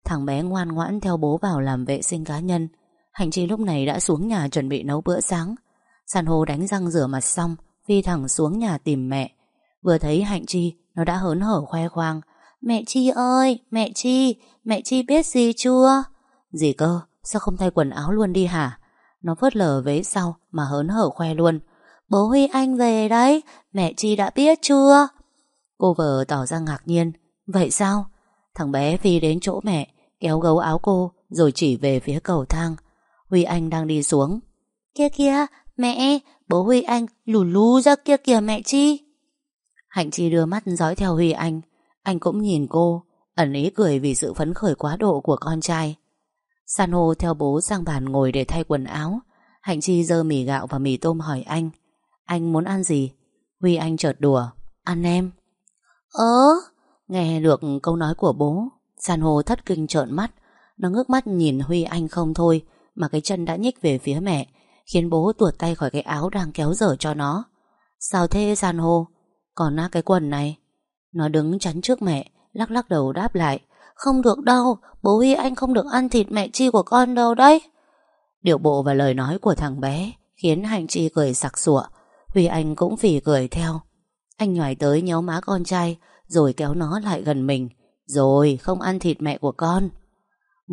Thằng bé ngoan ngoãn theo bố vào làm vệ sinh cá nhân Hành Chi lúc này đã xuống nhà chuẩn bị nấu bữa sáng San hô đánh răng rửa mặt xong Phi thẳng xuống nhà tìm mẹ Vừa thấy Hạnh Chi Nó đã hớn hở khoe khoang Mẹ Chi ơi, mẹ Chi, mẹ Chi biết gì chưa? Gì cơ, sao không thay quần áo luôn đi hả? Nó phớt lờ vế sau mà hớn hở khoe luôn. Bố Huy Anh về đấy, mẹ Chi đã biết chưa? Cô vợ tỏ ra ngạc nhiên. Vậy sao? Thằng bé phi đến chỗ mẹ, kéo gấu áo cô rồi chỉ về phía cầu thang. Huy Anh đang đi xuống. Kia kia, mẹ, bố Huy Anh lù lù ra kia kìa mẹ Chi. Hạnh Chi đưa mắt dõi theo Huy Anh. Anh cũng nhìn cô Ẩn ý cười vì sự phấn khởi quá độ của con trai San hô theo bố sang bàn ngồi để thay quần áo Hạnh Chi dơ mì gạo và mì tôm hỏi anh Anh muốn ăn gì? Huy Anh chợt đùa Ăn em Ơ Nghe được câu nói của bố, San hô thất kinh trợn mắt. Nó ngước mắt nhìn Huy Anh không thôi, Mà cái chân đã nhích về phía mẹ, Khiến bố tuột tay khỏi cái áo đang kéo dở cho nó. Sao thế, San hô? Còn na cái quần này. Nó đứng chắn trước mẹ, Lắc lắc đầu đáp lại. Không được đâu, Bố Huy anh không được ăn thịt mẹ chi của con đâu đấy. Điệu bộ và lời nói của thằng bé Khiến hành Chi cười sặc sụa. Huy Anh cũng phì cười theo. Anh nhòi tới nhéo má con trai rồi kéo nó lại gần mình. Rồi, không ăn thịt mẹ của con.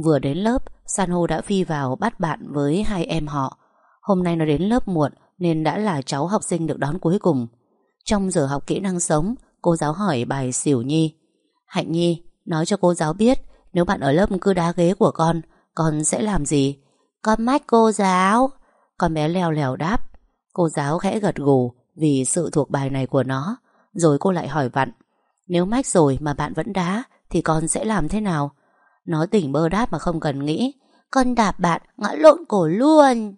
Vừa đến lớp, San hô đã phi vào bắt bạn với hai em họ. Hôm nay nó đến lớp muộn Nên đã là cháu học sinh được đón cuối cùng. Trong giờ học kỹ năng sống, Cô giáo hỏi bài xỉu nhi. Hạnh nhi, nói cho cô giáo biết, Nếu bạn ở lớp cứ đá ghế của con Con sẽ làm gì? Con mách cô giáo. Con bé leo lèo đáp. Cô giáo khẽ gật gù Vì sự thuộc bài này của nó. Rồi cô lại hỏi vặn. Nếu mách rồi mà bạn vẫn đá, Thì con sẽ làm thế nào? Nó tỉnh bơ đáp mà không cần nghĩ. Con đạp bạn, ngã lộn cổ luôn.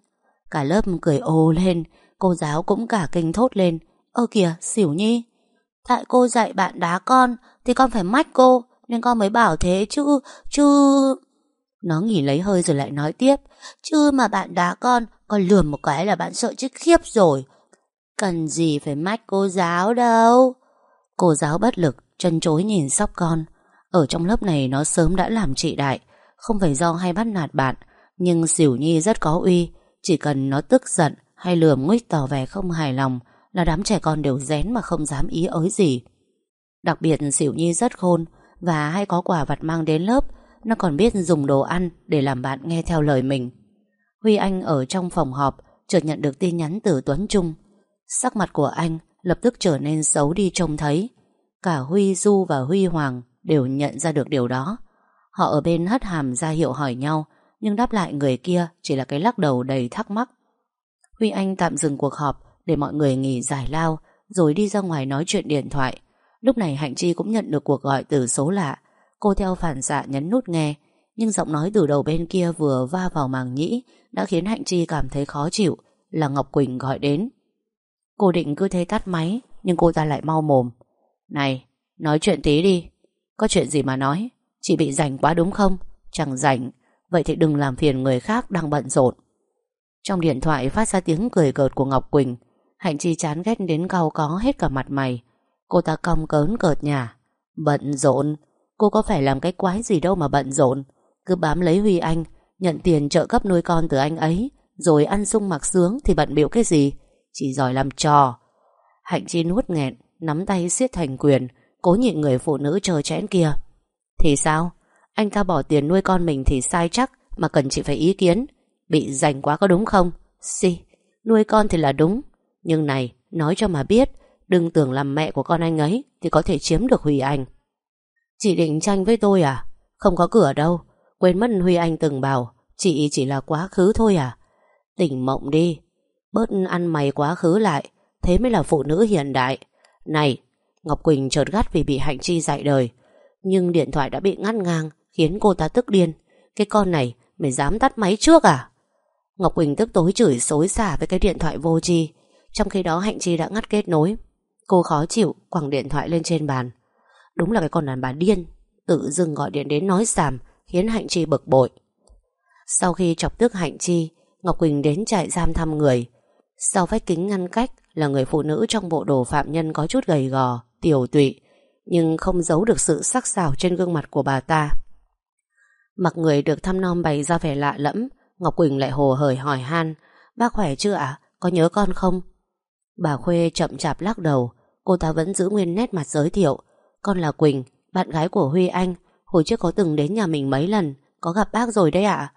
Cả lớp cười ồ lên. Cô giáo cũng cả kinh thốt lên. Ơ kìa, xỉu nhi. Tại cô dạy bạn đá con, Thì con phải mách cô. Nên con mới bảo thế chứ Chứ Nó nghỉ lấy hơi rồi lại nói tiếp. Chứ mà bạn đá con Con lườm một cái là bạn sợ chết khiếp rồi. Cần gì phải mách cô giáo đâu? Cô giáo bất lực Chân chối nhìn sóc con Ở trong lớp này nó sớm đã làm trị đại Không phải do hay bắt nạt bạn Nhưng xỉu nhi rất có uy Chỉ cần nó tức giận hay lườm nguyết tỏ vẻ không hài lòng là đám trẻ con đều rén mà không dám ý ới gì. Đặc biệt Xỉu Nhi rất khôn và hay có quà vặt mang đến lớp, nó còn biết dùng đồ ăn để làm bạn nghe theo lời mình. Huy Anh ở trong phòng họp chợt nhận được tin nhắn từ Tuấn Trung. Sắc mặt của anh lập tức trở nên xấu đi trông thấy. Cả Huy Du và Huy Hoàng đều nhận ra được điều đó. Họ ở bên hất hàm ra hiệu hỏi nhau, nhưng đáp lại người kia chỉ là cái lắc đầu đầy thắc mắc. Huy Anh tạm dừng cuộc họp để mọi người nghỉ giải lao rồi đi ra ngoài nói chuyện điện thoại. Lúc này Hạnh Chi cũng nhận được cuộc gọi từ số lạ. Cô theo phản xạ nhấn nút nghe, nhưng giọng nói từ đầu bên kia vừa va vào màng nhĩ đã khiến Hạnh Chi cảm thấy khó chịu là Ngọc Quỳnh gọi đến. Cô định cứ thế tắt máy, nhưng cô ta lại mau mồm. Này, nói chuyện tí đi. Có chuyện gì mà nói? Chị bị rảnh quá đúng không? Chẳng rảnh, vậy thì đừng làm phiền người khác đang bận rộn. Trong điện thoại phát ra tiếng cười cợt của Ngọc Quỳnh Hạnh Chi chán ghét đến cau có hết cả mặt mày Cô ta cong cớn cợt nhà Bận rộn Cô có phải làm cái quái gì đâu mà bận rộn Cứ bám lấy Huy Anh Nhận tiền trợ cấp nuôi con từ anh ấy Rồi ăn sung mặc sướng thì bận biểu cái gì chỉ giỏi làm trò. Hạnh Chi nuốt nghẹn, Nắm tay siết thành quyền, Cố nhịn người phụ nữ chờ chẽn kia. Thì sao? Anh ta bỏ tiền nuôi con mình thì sai chắc, Mà cần chị phải ý kiến. Bị rảnh quá có đúng không? Si Nuôi con thì là đúng. Nhưng này, Nói cho mà biết, Đừng tưởng làm mẹ của con anh ấy Thì có thể chiếm được Huy Anh. Chị định tranh với tôi à? Không có cửa đâu. Quên mất Huy Anh từng bảo, Chị chỉ là quá khứ thôi à? Tỉnh mộng đi. Bớt ăn mày quá khứ lại, Thế mới là phụ nữ hiện đại. Này, Ngọc Quỳnh chợt gắt vì bị Hạnh Chi dạy đời, Nhưng điện thoại đã bị ngắt ngang, Khiến cô ta tức điên. Cái con này, mày dám tắt máy trước à? Ngọc Quỳnh tức tối chửi xối xả với cái điện thoại vô tri. Trong khi đó, Hạnh Chi đã ngắt kết nối. Cô khó chịu, quẳng điện thoại lên trên bàn. Đúng là cái con đàn bà điên, Tự dưng gọi điện đến nói xàm, Khiến Hạnh Chi bực bội. Sau khi chọc tức Hạnh Chi, Ngọc Quỳnh đến trại giam thăm người. Sau vách kính ngăn cách Là người phụ nữ trong bộ đồ phạm nhân có chút gầy gò Tiểu tụy Nhưng không giấu được sự sắc sảo trên gương mặt của bà ta Mặc người được thăm nom bày ra vẻ lạ lẫm Ngọc Quỳnh lại hồ hởi hỏi han Bác khỏe chưa ạ? Có nhớ con không? Bà Khuê chậm chạp lắc đầu Cô ta vẫn giữ nguyên nét mặt giới thiệu Con là Quỳnh, bạn gái của Huy Anh Hồi trước có từng đến nhà mình mấy lần Có gặp bác rồi đấy ạ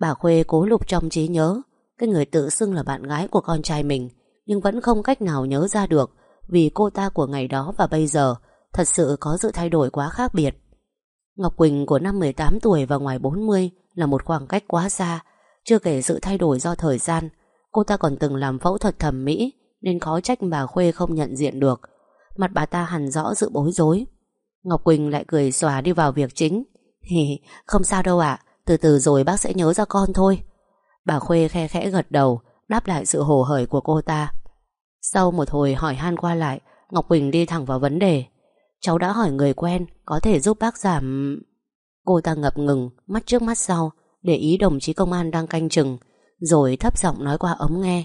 Bà Khuê cố lục trong trí nhớ cái người tự xưng là bạn gái của con trai mình Nhưng vẫn không cách nào nhớ ra được Vì cô ta của ngày đó và bây giờ Thật sự có sự thay đổi quá khác biệt Ngọc Quỳnh của năm 18 tuổi và ngoài 40 là một khoảng cách quá xa, chưa kể sự thay đổi do thời gian. Cô ta còn từng làm phẫu thuật thẩm mỹ, nên khó trách bà Khuê không nhận diện được. Mặt bà ta hẳn rõ sự bối rối. Ngọc Quỳnh lại cười xòa đi vào việc chính. (laughs) Hì, không sao đâu ạ, từ từ rồi bác sẽ nhớ ra con thôi. Bà Khuê khe khẽ gật đầu, đáp lại sự hồ hởi của cô ta. Sau một hồi hỏi han qua lại, Ngọc Quỳnh đi thẳng vào vấn đề. Cháu đã hỏi người quen Có thể giúp bác giảm Cô ta ngập ngừng Mắt trước mắt sau Để ý đồng chí công an đang canh chừng Rồi thấp giọng nói qua ống nghe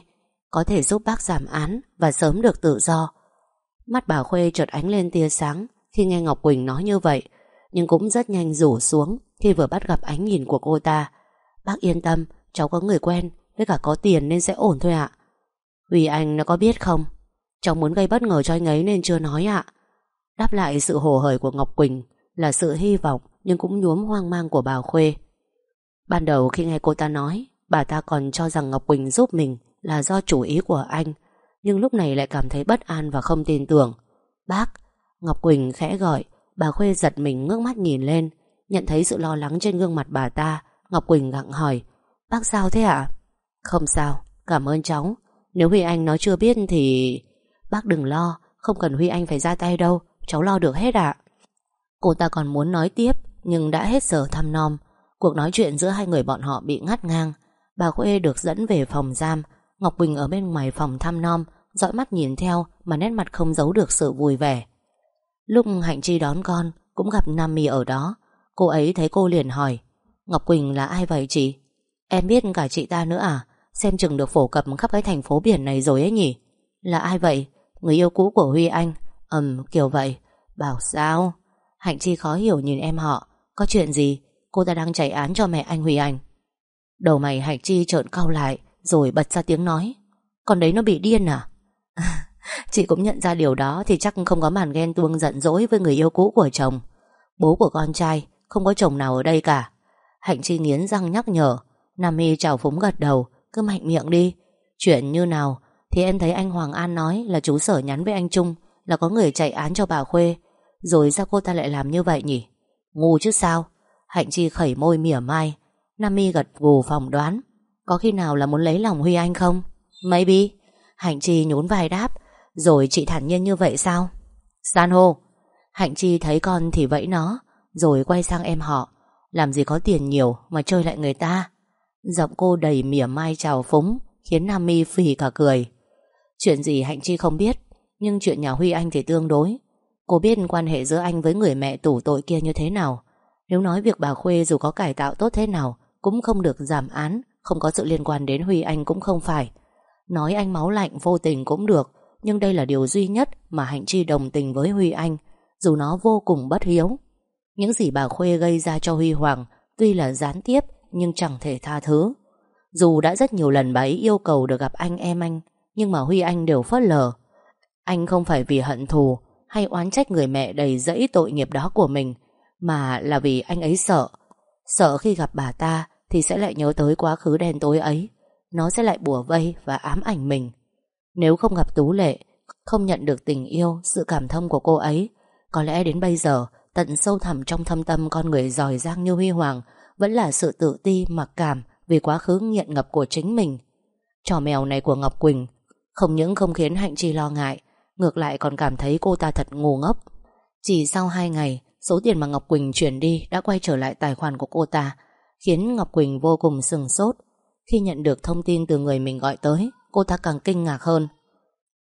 Có thể giúp bác giảm án Và sớm được tự do Mắt bà Khuê chợt ánh lên tia sáng Khi nghe Ngọc Quỳnh nói như vậy Nhưng cũng rất nhanh rủ xuống Khi vừa bắt gặp ánh nhìn của cô ta Bác yên tâm Cháu có người quen, Với cả có tiền nên sẽ ổn thôi ạ. Huy Anh nó có biết không? Cháu muốn gây bất ngờ cho anh ấy nên chưa nói ạ. Đáp lại sự hồ hởi của Ngọc Quỳnh Là sự hy vọng Nhưng cũng nhuốm hoang mang của bà Khuê. Ban đầu khi nghe cô ta nói, Bà ta còn cho rằng Ngọc Quỳnh giúp mình Là do chủ ý của anh, Nhưng lúc này lại cảm thấy bất an và không tin tưởng. Bác, Ngọc Quỳnh khẽ gọi, Bà Khuê giật mình ngước mắt nhìn lên, Nhận thấy sự lo lắng trên gương mặt bà ta, Ngọc Quỳnh gặng hỏi Bác sao thế ạ? Không sao, cảm ơn cháu. Nếu Huy Anh nó chưa biết thì... Bác đừng lo, không cần Huy Anh phải ra tay đâu Cháu lo được hết ạ. Cô ta còn muốn nói tiếp Nhưng đã hết giờ thăm nom. Cuộc nói chuyện giữa hai người bọn họ bị ngắt ngang. Bà Khuê được dẫn về phòng giam. Ngọc Quỳnh ở bên ngoài phòng thăm nom dõi mắt nhìn theo Mà nét mặt không giấu được sự vui vẻ. Lúc Hạnh Chi đón con Cũng gặp Nam Mì ở đó. Cô ấy thấy cô liền hỏi Ngọc Quỳnh là ai vậy chị? Em biết cả chị ta nữa à? Xem chừng được phổ cập khắp cái thành phố biển này rồi ấy nhỉ? Là ai vậy? Người yêu cũ của Huy Anh. Ừm, kiểu vậy. Bảo sao? Hạnh Chi khó hiểu nhìn em họ. Có chuyện gì? Cô ta đang chạy án cho mẹ anh Huy Anh. Đầu mày Hạnh Chi trợn cau lại, Rồi bật ra tiếng nói. Còn đấy nó bị điên à? (laughs) Chị cũng nhận ra điều đó Thì chắc không có màn ghen tuông giận dỗi Với người yêu cũ của chồng. Bố của con trai, Không có chồng nào ở đây cả. Hạnh Chi nghiến răng nhắc nhở. Nam Y chào phúng gật đầu, Cứ mạnh miệng đi. Chuyện như nào? Thì em thấy anh Hoàng An nói là chú sở nhắn với anh Trung, Là có người chạy án cho bà Khuê. Rồi sao cô ta lại làm như vậy nhỉ? Ngu chứ sao? Hạnh Chi khẩy môi mỉa mai. Nam Y gật gù phòng đoán. Có khi nào là muốn lấy lòng Huy Anh không? Maybe. Hạnh Chi nhún vai đáp. Rồi chị thản nhiên như vậy sao? San hô. Hạnh Chi thấy con thì vẫy nó, Rồi quay sang em họ. Làm gì có tiền nhiều mà chơi lại người ta. Giọng cô đầy mỉa mai trào phúng, Khiến Nam My phì cả cười. Chuyện gì Hạnh Chi không biết, Nhưng chuyện nhà Huy Anh thì tương đối. Cô biết quan hệ giữa anh với người mẹ tủ tội kia như thế nào. Nếu nói việc bà Khuê dù có cải tạo tốt thế nào, Cũng không được giảm án, Không có sự liên quan đến Huy Anh cũng không phải. Nói anh máu lạnh vô tình cũng được, Nhưng đây là điều duy nhất Mà Hạnh Chi đồng tình với Huy Anh, Dù nó vô cùng bất hiếu. Những gì bà Khuê gây ra cho Huy Hoàng Tuy là gián tiếp nhưng chẳng thể tha thứ. Dù đã rất nhiều lần bà ấy yêu cầu được gặp anh em anh, nhưng mà Huy Anh đều phớt lờ. Anh không phải vì hận thù hay oán trách người mẹ đầy dẫy tội nghiệp đó của mình, mà là vì anh ấy sợ. Sợ khi gặp bà ta thì sẽ lại nhớ tới quá khứ đen tối ấy. Nó sẽ lại bùa vây và ám ảnh mình. Nếu không gặp Tú Lệ, không nhận được tình yêu, sự cảm thông của cô ấy, có lẽ đến bây giờ, tận sâu thẳm trong thâm tâm con người giỏi giang như Huy Hoàng vẫn là sự tự ti mặc cảm vì quá khứ nghiện ngập của chính mình. Trò mèo này của Ngọc Quỳnh không những không khiến Hạnh Chi lo ngại, ngược lại còn cảm thấy cô ta thật ngu ngốc. Chỉ sau hai ngày, số tiền mà Ngọc Quỳnh chuyển đi đã quay trở lại tài khoản của cô ta, khiến Ngọc Quỳnh vô cùng sừng sốt. Khi nhận được thông tin từ người mình gọi tới, cô ta càng kinh ngạc hơn.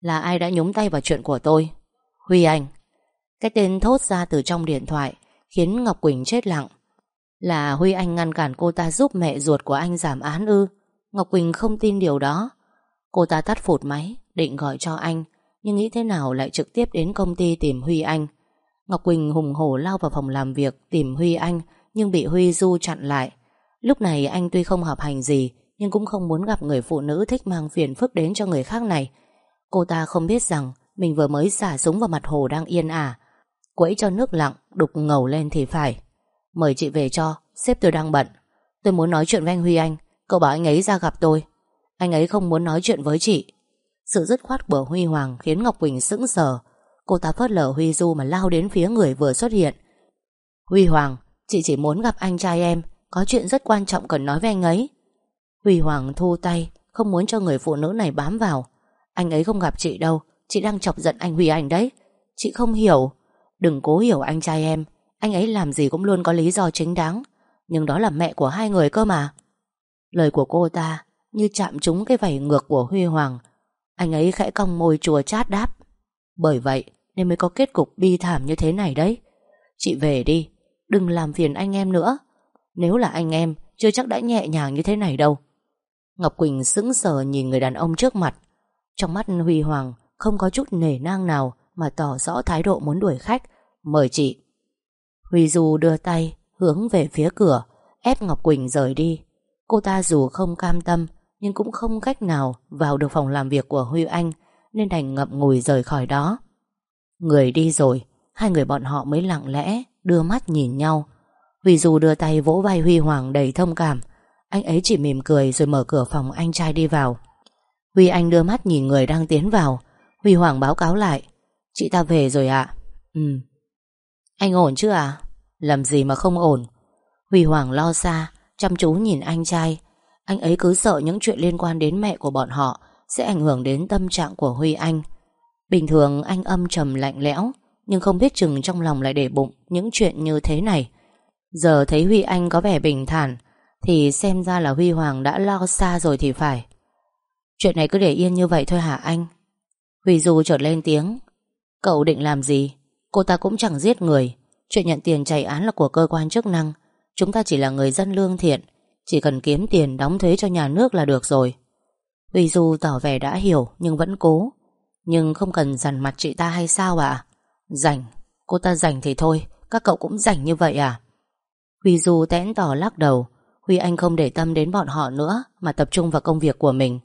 Là ai đã nhúng tay vào chuyện của tôi? Huy Anh. Cái tên thốt ra từ trong điện thoại khiến Ngọc Quỳnh chết lặng. Là Huy Anh ngăn cản cô ta giúp mẹ ruột của anh giảm án ư? Ngọc Quỳnh không tin điều đó. Cô ta tắt phụt máy, Định gọi cho anh, Nhưng nghĩ thế nào lại trực tiếp đến công ty tìm Huy Anh. Ngọc Quỳnh hùng hổ lao vào phòng làm việc, Tìm Huy Anh, Nhưng bị Huy Du chặn lại. Lúc này anh tuy không hợp hành gì, Nhưng cũng không muốn gặp người phụ nữ thích mang phiền phức đến cho người khác này. Cô ta không biết rằng Mình vừa mới xả súng vào mặt hồ đang yên ả Quẫy cho nước lặng, Đục ngầu lên thì phải. Mời chị về cho, Sếp tôi đang bận. Tôi muốn nói chuyện với anh Huy Anh, Cậu bảo anh ấy ra gặp tôi. Anh ấy không muốn nói chuyện với chị. Sự dứt khoát của Huy Hoàng khiến Ngọc Quỳnh sững sờ. Cô ta phớt lờ Huy Du mà lao đến phía người vừa xuất hiện. Huy Hoàng, Chị chỉ muốn gặp anh trai em, Có chuyện rất quan trọng cần nói với anh ấy. Huy Hoàng thu tay, Không muốn cho người phụ nữ này bám vào. Anh ấy không gặp chị đâu, Chị đang chọc giận anh Huy Anh đấy. Chị không hiểu. Đừng cố hiểu anh trai em anh ấy làm gì cũng luôn có lý do chính đáng. Nhưng đó là mẹ của hai người cơ mà. Lời của cô ta Như chạm trúng cái vảy ngược của Huy Hoàng. Anh ấy khẽ cong môi chùa chát đáp. Bởi vậy Nên mới có kết cục bi thảm như thế này đấy. Chị về đi, Đừng làm phiền anh em nữa. Nếu là anh em, Chưa chắc đã nhẹ nhàng như thế này đâu. Ngọc Quỳnh sững sờ nhìn người đàn ông trước mặt. Trong mắt Huy Hoàng Không có chút nể nang nào Mà tỏ rõ thái độ muốn đuổi khách. Mời chị. Huy Du đưa tay hướng về phía cửa, ép Ngọc Quỳnh rời đi. Cô ta dù không cam tâm, Nhưng cũng không cách nào vào được phòng làm việc của Huy Anh, Nên đành ngậm ngùi rời khỏi đó. Người đi rồi, Hai người bọn họ mới lặng lẽ Đưa mắt nhìn nhau. Huy Du đưa tay vỗ vai Huy Hoàng đầy thông cảm. Anh ấy chỉ mỉm cười rồi mở cửa phòng anh trai đi vào. Huy Anh đưa mắt nhìn người đang tiến vào. Huy Hoàng báo cáo lại. Chị ta về rồi ạ. Ừ. Anh ổn chứ à? Làm gì mà không ổn? Huy Hoàng lo xa, Chăm chú nhìn anh trai. Anh ấy cứ sợ những chuyện liên quan đến mẹ của bọn họ Sẽ ảnh hưởng đến tâm trạng của Huy Anh. Bình thường anh âm trầm lạnh lẽo, Nhưng không biết chừng trong lòng lại để bụng Những chuyện như thế này. Giờ thấy Huy Anh có vẻ bình thản, Thì xem ra là Huy Hoàng đã lo xa rồi thì phải. Chuyện này cứ để yên như vậy thôi hả anh? Huy Du chợt lên tiếng. Cậu định làm gì? Cô ta cũng chẳng giết người. Chuyện nhận tiền chạy án là của cơ quan chức năng. Chúng ta chỉ là người dân lương thiện. Chỉ cần kiếm tiền đóng thuế cho nhà nước là được rồi. Huy Du tỏ vẻ đã hiểu, Nhưng vẫn cố. Nhưng không cần dằn mặt chị ta hay sao ạ? À? Rảnh. Cô ta rảnh thì thôi. Các cậu cũng rảnh như vậy à? Huy Du tẽn tỏ lắc đầu. Huy Anh không để tâm đến bọn họ nữa, Mà tập trung vào công việc của mình.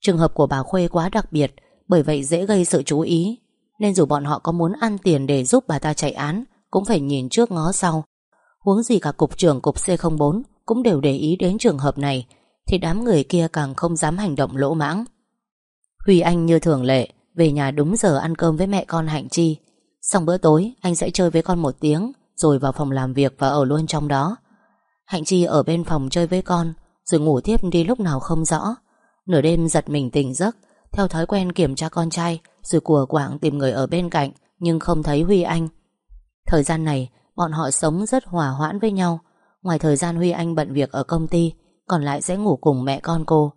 Trường hợp của bà Khuê quá đặc biệt, Bởi vậy dễ gây sự chú ý. Nên dù bọn họ có muốn ăn tiền để giúp bà ta chạy án, Cũng phải nhìn trước ngó sau. Huống gì cả cục trưởng cục C04 Cũng đều để ý đến trường hợp này, Thì đám người kia càng không dám hành động lỗ mãng. Huy Anh như thường lệ, Về nhà đúng giờ ăn cơm với mẹ con Hạnh Chi. Xong bữa tối, Anh sẽ chơi với con một tiếng, Rồi vào phòng làm việc và ở luôn trong đó. Hạnh Chi ở bên phòng chơi với con, Rồi ngủ tiếp đi lúc nào không rõ. Nửa đêm giật mình tỉnh giấc, Theo thói quen kiểm tra con trai rồi của quảng tìm người ở bên cạnh, Nhưng không thấy Huy Anh. Thời gian này, bọn họ sống rất hòa hoãn với nhau. Ngoài thời gian Huy Anh bận việc ở công ty, Còn lại sẽ ngủ cùng mẹ con cô.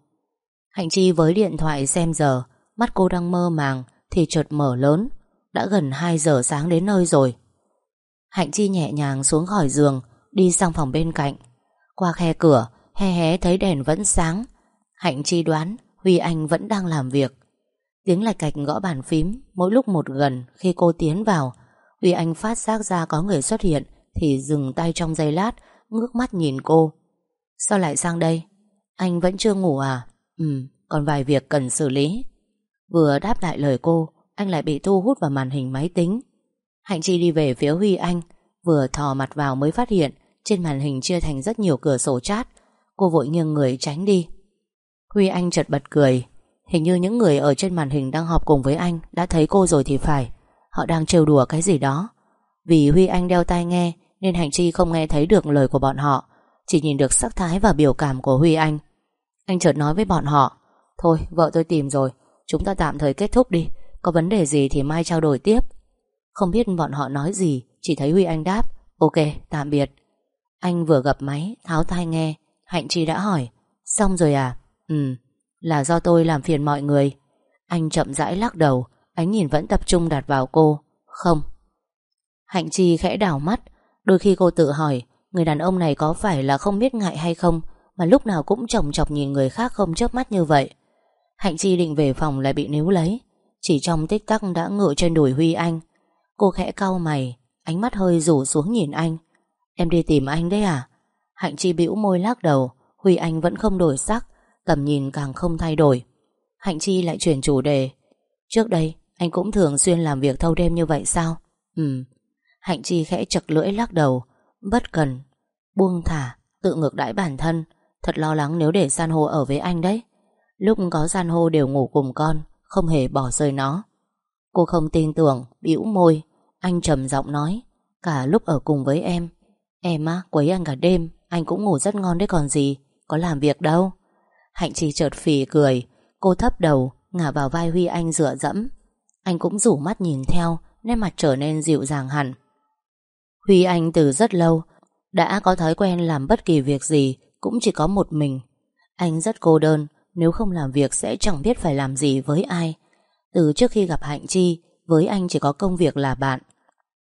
Hạnh Chi với điện thoại xem giờ, Mắt cô đang mơ màng Thì chợt mở lớn. Đã gần 2 giờ sáng đến nơi rồi. Hạnh Chi nhẹ nhàng xuống khỏi giường, Đi sang phòng bên cạnh. Qua khe cửa, He hé thấy đèn vẫn sáng. Hạnh Chi đoán Huy Anh vẫn đang làm việc. Tiếng lạch cạch gõ bàn phím, Mỗi lúc một gần, khi cô tiến vào Huy Anh phát giác ra có người xuất hiện, Thì dừng tay trong giây lát, Ngước mắt nhìn cô. Sao lại sang đây? Anh vẫn chưa ngủ à? Ừ còn vài việc cần xử lý. Vừa đáp lại lời cô, Anh lại bị thu hút vào màn hình máy tính. Hạnh Chi đi về phía Huy Anh, Vừa thò mặt vào mới phát hiện, Trên màn hình chia thành rất nhiều cửa sổ chat. Cô vội nghiêng người tránh đi. Huy Anh chợt bật cười. Hình như những người ở trên màn hình đang họp cùng với anh Đã thấy cô rồi thì phải. Họ đang trêu đùa cái gì đó. Vì Huy Anh đeo tai nghe Nên Hành Chi không nghe thấy được lời của bọn họ Chỉ nhìn được sắc thái và biểu cảm của Huy Anh. Anh chợt nói với bọn họ Thôi vợ tôi tìm rồi Chúng ta tạm thời kết thúc đi Có vấn đề gì thì mai trao đổi tiếp. Không biết bọn họ nói gì Chỉ thấy Huy Anh đáp Ok tạm biệt. Anh vừa gập máy tháo tai nghe Hạnh Chi đã hỏi Xong rồi à? Ừ, là do tôi làm phiền mọi người. Anh chậm rãi lắc đầu, ánh nhìn vẫn tập trung đặt vào cô. Không. Hạnh Chi khẽ đảo mắt, đôi khi cô tự hỏi, người đàn ông này có phải là không biết ngại hay không, mà lúc nào cũng chồng chọc nhìn người khác không chớp mắt như vậy. Hạnh Chi định về phòng lại bị níu lấy, chỉ trong tích tắc đã ngựa trên đùi Huy Anh. Cô khẽ cau mày, ánh mắt hơi rủ xuống nhìn anh. Em đi tìm anh đấy à? Hạnh Chi bĩu môi lắc đầu, Huy Anh vẫn không đổi sắc, Tầm nhìn càng không thay đổi. Hạnh Chi lại chuyển chủ đề. Trước đây, anh cũng thường xuyên làm việc thâu đêm như vậy sao? Ừ. Hạnh Chi khẽ chật lưỡi lắc đầu. Bất cần. Buông thả, Tự ngược đãi bản thân. Thật lo lắng nếu để san hô ở với anh đấy. Lúc có san hô đều ngủ cùng con, Không hề bỏ rơi nó. Cô không tin tưởng, bĩu môi. Anh trầm giọng nói, Cả lúc ở cùng với em Em á, quấy anh cả đêm, Anh cũng ngủ rất ngon đấy còn gì, Có làm việc đâu. Hạnh Chi chợt phì cười. Cô thấp đầu, Ngả vào vai Huy Anh dựa dẫm. Anh cũng rủ mắt nhìn theo Nên mặt trở nên dịu dàng hẳn. Huy Anh từ rất lâu, Đã có thói quen làm bất kỳ việc gì, Cũng chỉ có một mình. Anh rất cô đơn, Nếu không làm việc sẽ chẳng biết phải làm gì với ai. Từ trước khi gặp Hạnh Chi, Với anh chỉ có công việc là bạn.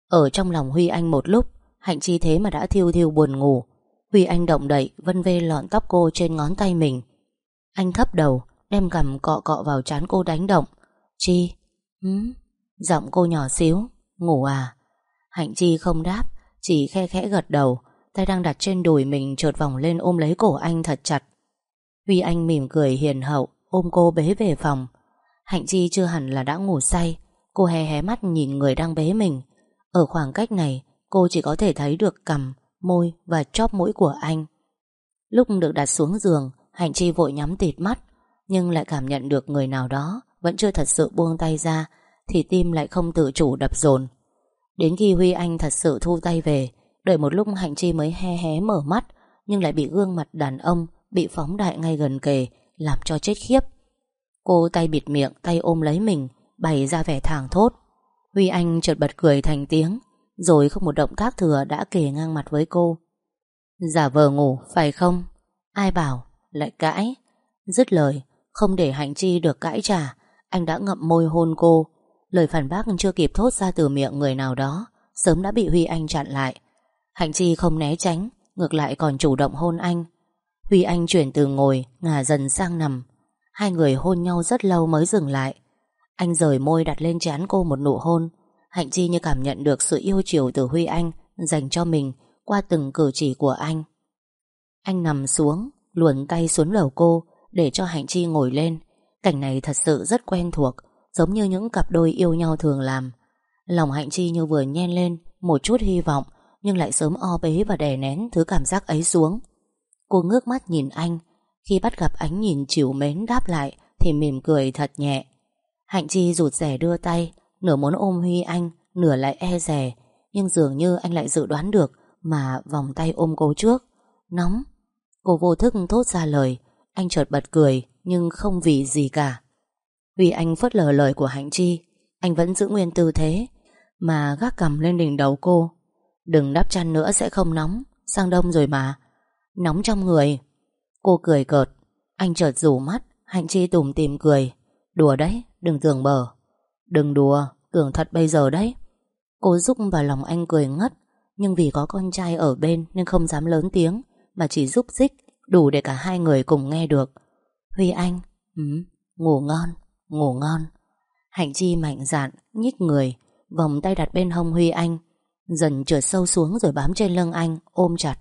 Ở trong lòng Huy Anh một lúc, Hạnh Chi thế mà đã thiêu thiêu buồn ngủ. Huy Anh động đậy, Vân vê lọn tóc cô trên ngón tay mình anh thấp đầu Đem cầm cọ cọ vào trán cô đánh động. Chi? Hứ Giọng cô nhỏ xíu. Ngủ à? Hạnh Chi không đáp Chỉ khe khẽ gật đầu. Tay đang đặt trên đùi mình trượt vòng lên ôm lấy cổ anh thật chặt. Huy Anh mỉm cười hiền hậu Ôm cô bế về phòng. Hạnh Chi chưa hẳn là đã ngủ say. Cô hé hé mắt nhìn người đang bế mình. Ở khoảng cách này Cô chỉ có thể thấy được cằm, môi và chóp mũi của anh. Lúc được đặt xuống giường Hạnh Chi vội nhắm tịt mắt Nhưng lại cảm nhận được người nào đó Vẫn chưa thật sự buông tay ra Thì tim lại không tự chủ đập dồn. Đến khi Huy Anh thật sự thu tay về Đợi một lúc Hạnh Chi mới he hé mở mắt Nhưng lại bị gương mặt đàn ông Bị phóng đại ngay gần kề Làm cho chết khiếp. Cô tay bịt miệng, tay ôm lấy mình Bày ra vẻ thảng thốt. Huy Anh chợt bật cười thành tiếng Rồi không một động tác thừa đã kề ngang mặt với cô. Giả vờ ngủ, phải không? Ai bảo, lại cãi. Dứt lời, không để Hạnh Chi được cãi trả Anh đã ngậm môi hôn cô. Lời phản bác chưa kịp thốt ra từ miệng người nào đó Sớm đã bị Huy Anh chặn lại. Hạnh Chi không né tránh Ngược lại còn chủ động hôn anh. Huy Anh chuyển từ ngồi Ngả dần sang nằm. Hai người hôn nhau rất lâu mới dừng lại. Anh rời môi đặt lên trán cô một nụ hôn. Hạnh Chi như cảm nhận được sự yêu chiều từ Huy Anh Dành cho mình Qua từng cử chỉ của anh. Anh nằm xuống Luồn tay xuống lầu cô, Để cho Hạnh Chi ngồi lên. Cảnh này thật sự rất quen thuộc, Giống như những cặp đôi yêu nhau thường làm. Lòng Hạnh Chi như vừa nhen lên Một chút hy vọng, Nhưng lại sớm o bế và đè nén thứ cảm giác ấy xuống. Cô ngước mắt nhìn anh, Khi bắt gặp ánh nhìn chiều mến đáp lại Thì mỉm cười thật nhẹ. Hạnh Chi rụt rẻ đưa tay, Nửa muốn ôm Huy anh, Nửa lại e rè, Nhưng dường như anh lại dự đoán được Mà vòng tay ôm cô trước. Nóng Cô vô thức thốt ra lời. Anh chợt bật cười Nhưng không vì gì cả. Vì anh phớt lờ lời của Hạnh Chi Anh vẫn giữ nguyên tư thế Mà gác cầm lên đỉnh đầu cô. Đừng đắp chăn nữa sẽ không nóng Sang đông rồi mà. Nóng trong người. Cô cười cợt. Anh chợt rủ mắt Hạnh Chi tủm tìm cười. Đùa đấy, đừng tưởng bờ Đừng đùa, tưởng thật bây giờ đấy. Cô rúc vào lòng anh cười ngất Nhưng vì có con trai ở bên Nên không dám lớn tiếng. Mà chỉ giúp dích Đủ để cả hai người cùng nghe được. Huy anh ừ, Ngủ ngon, ngủ ngon. Hạnh Chi mạnh dạn, nhích người Vòng tay đặt bên hông Huy anh Dần trượt sâu xuống rồi bám trên lưng anh Ôm chặt.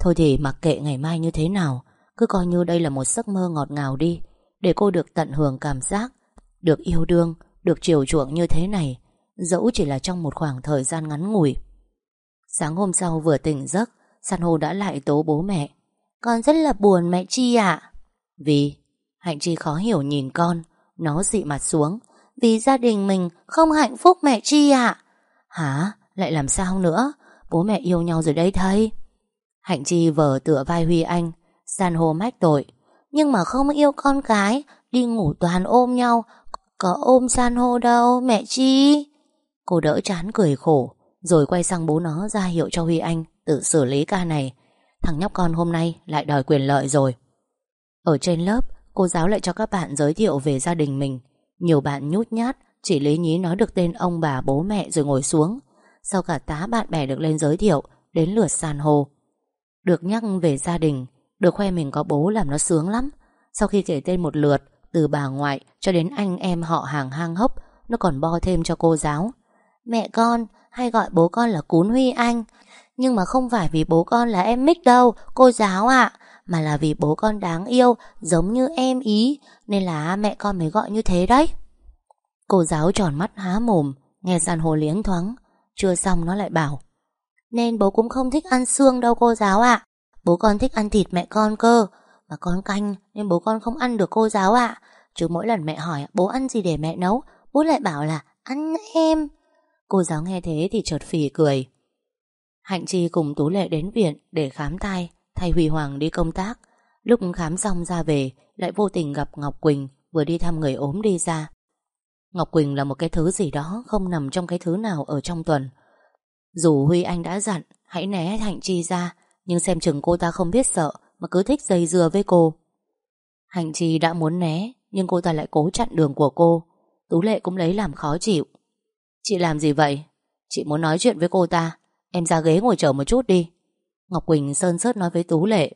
Thôi thì mặc kệ ngày mai như thế nào Cứ coi như đây là một giấc mơ ngọt ngào đi Để cô được tận hưởng cảm giác Được yêu đương Được chiều chuộng như thế này Dẫu chỉ là trong một khoảng thời gian ngắn ngủi. Sáng hôm sau vừa tỉnh giấc San hô đã lại tố bố mẹ. Con rất là buồn mẹ Chi ạ. Vì, Hạnh Chi khó hiểu nhìn con. Nó dị mặt xuống. Vì gia đình mình không hạnh phúc mẹ Chi ạ. Hả? Lại làm sao nữa? Bố mẹ yêu nhau rồi đấy thầy. Hạnh Chi vờ tựa vai Huy Anh. San hô mách tội. Nhưng mà không yêu con cái, Đi ngủ toàn ôm nhau. Có ôm san hô đâu, mẹ Chi. Cô đỡ chán cười khổ, Rồi quay sang bố nó ra hiệu cho Huy Anh. Tự xử lý ca này. Thằng nhóc con hôm nay lại đòi quyền lợi rồi. Ở trên lớp, Cô giáo lại cho các bạn giới thiệu về gia đình mình. Nhiều bạn nhút nhát, Chỉ lý nhí nói được tên ông bà bố mẹ rồi ngồi xuống. Sau cả tá bạn bè được lên giới thiệu, Đến lượt san hô. Được nhắc về gia đình, Được khoe mình có bố làm nó sướng lắm. Sau khi kể tên một lượt, Từ bà ngoại cho đến anh em họ hàng hang hốc, Nó còn bo thêm cho cô giáo. Mẹ con, hay gọi bố con là Cún Huy Anh. Nhưng mà không phải vì bố con là em mít đâu, Cô giáo ạ, Mà là vì bố con đáng yêu, Giống như em ý, Nên là mẹ con mới gọi như thế đấy. Cô giáo tròn mắt há mồm, Nghe sàn hồ liếng thoáng, Chưa xong nó lại bảo, nên bố cũng không thích ăn xương đâu cô giáo ạ, Bố con thích ăn thịt mẹ con cơ, Mà con canh nên bố con không ăn được cô giáo ạ, Chứ mỗi lần mẹ hỏi bố ăn gì để mẹ nấu, Bố lại bảo là, ăn em. Cô giáo nghe thế thì chợt phì cười Hạnh Chi cùng Tú Lệ đến viện để khám thai, Thay Huy Hoàng đi công tác. Lúc khám xong ra về, Lại vô tình gặp Ngọc Quỳnh, Vừa đi thăm người ốm đi ra. Ngọc Quỳnh là một cái thứ gì đó Không nằm trong cái thứ nào ở trong tuần. Dù Huy Anh đã dặn, Hãy né Hạnh Chi ra, Nhưng xem chừng cô ta không biết sợ Mà cứ thích dây dưa với cô. Hạnh Chi đã muốn né, Nhưng cô ta lại cố chặn đường của cô. Tú Lệ cũng lấy làm khó chịu. Chị làm gì vậy? Chị muốn nói chuyện với cô ta. Em ra ghế ngồi chờ một chút đi. Ngọc Quỳnh sơn sớt nói với Tú Lệ,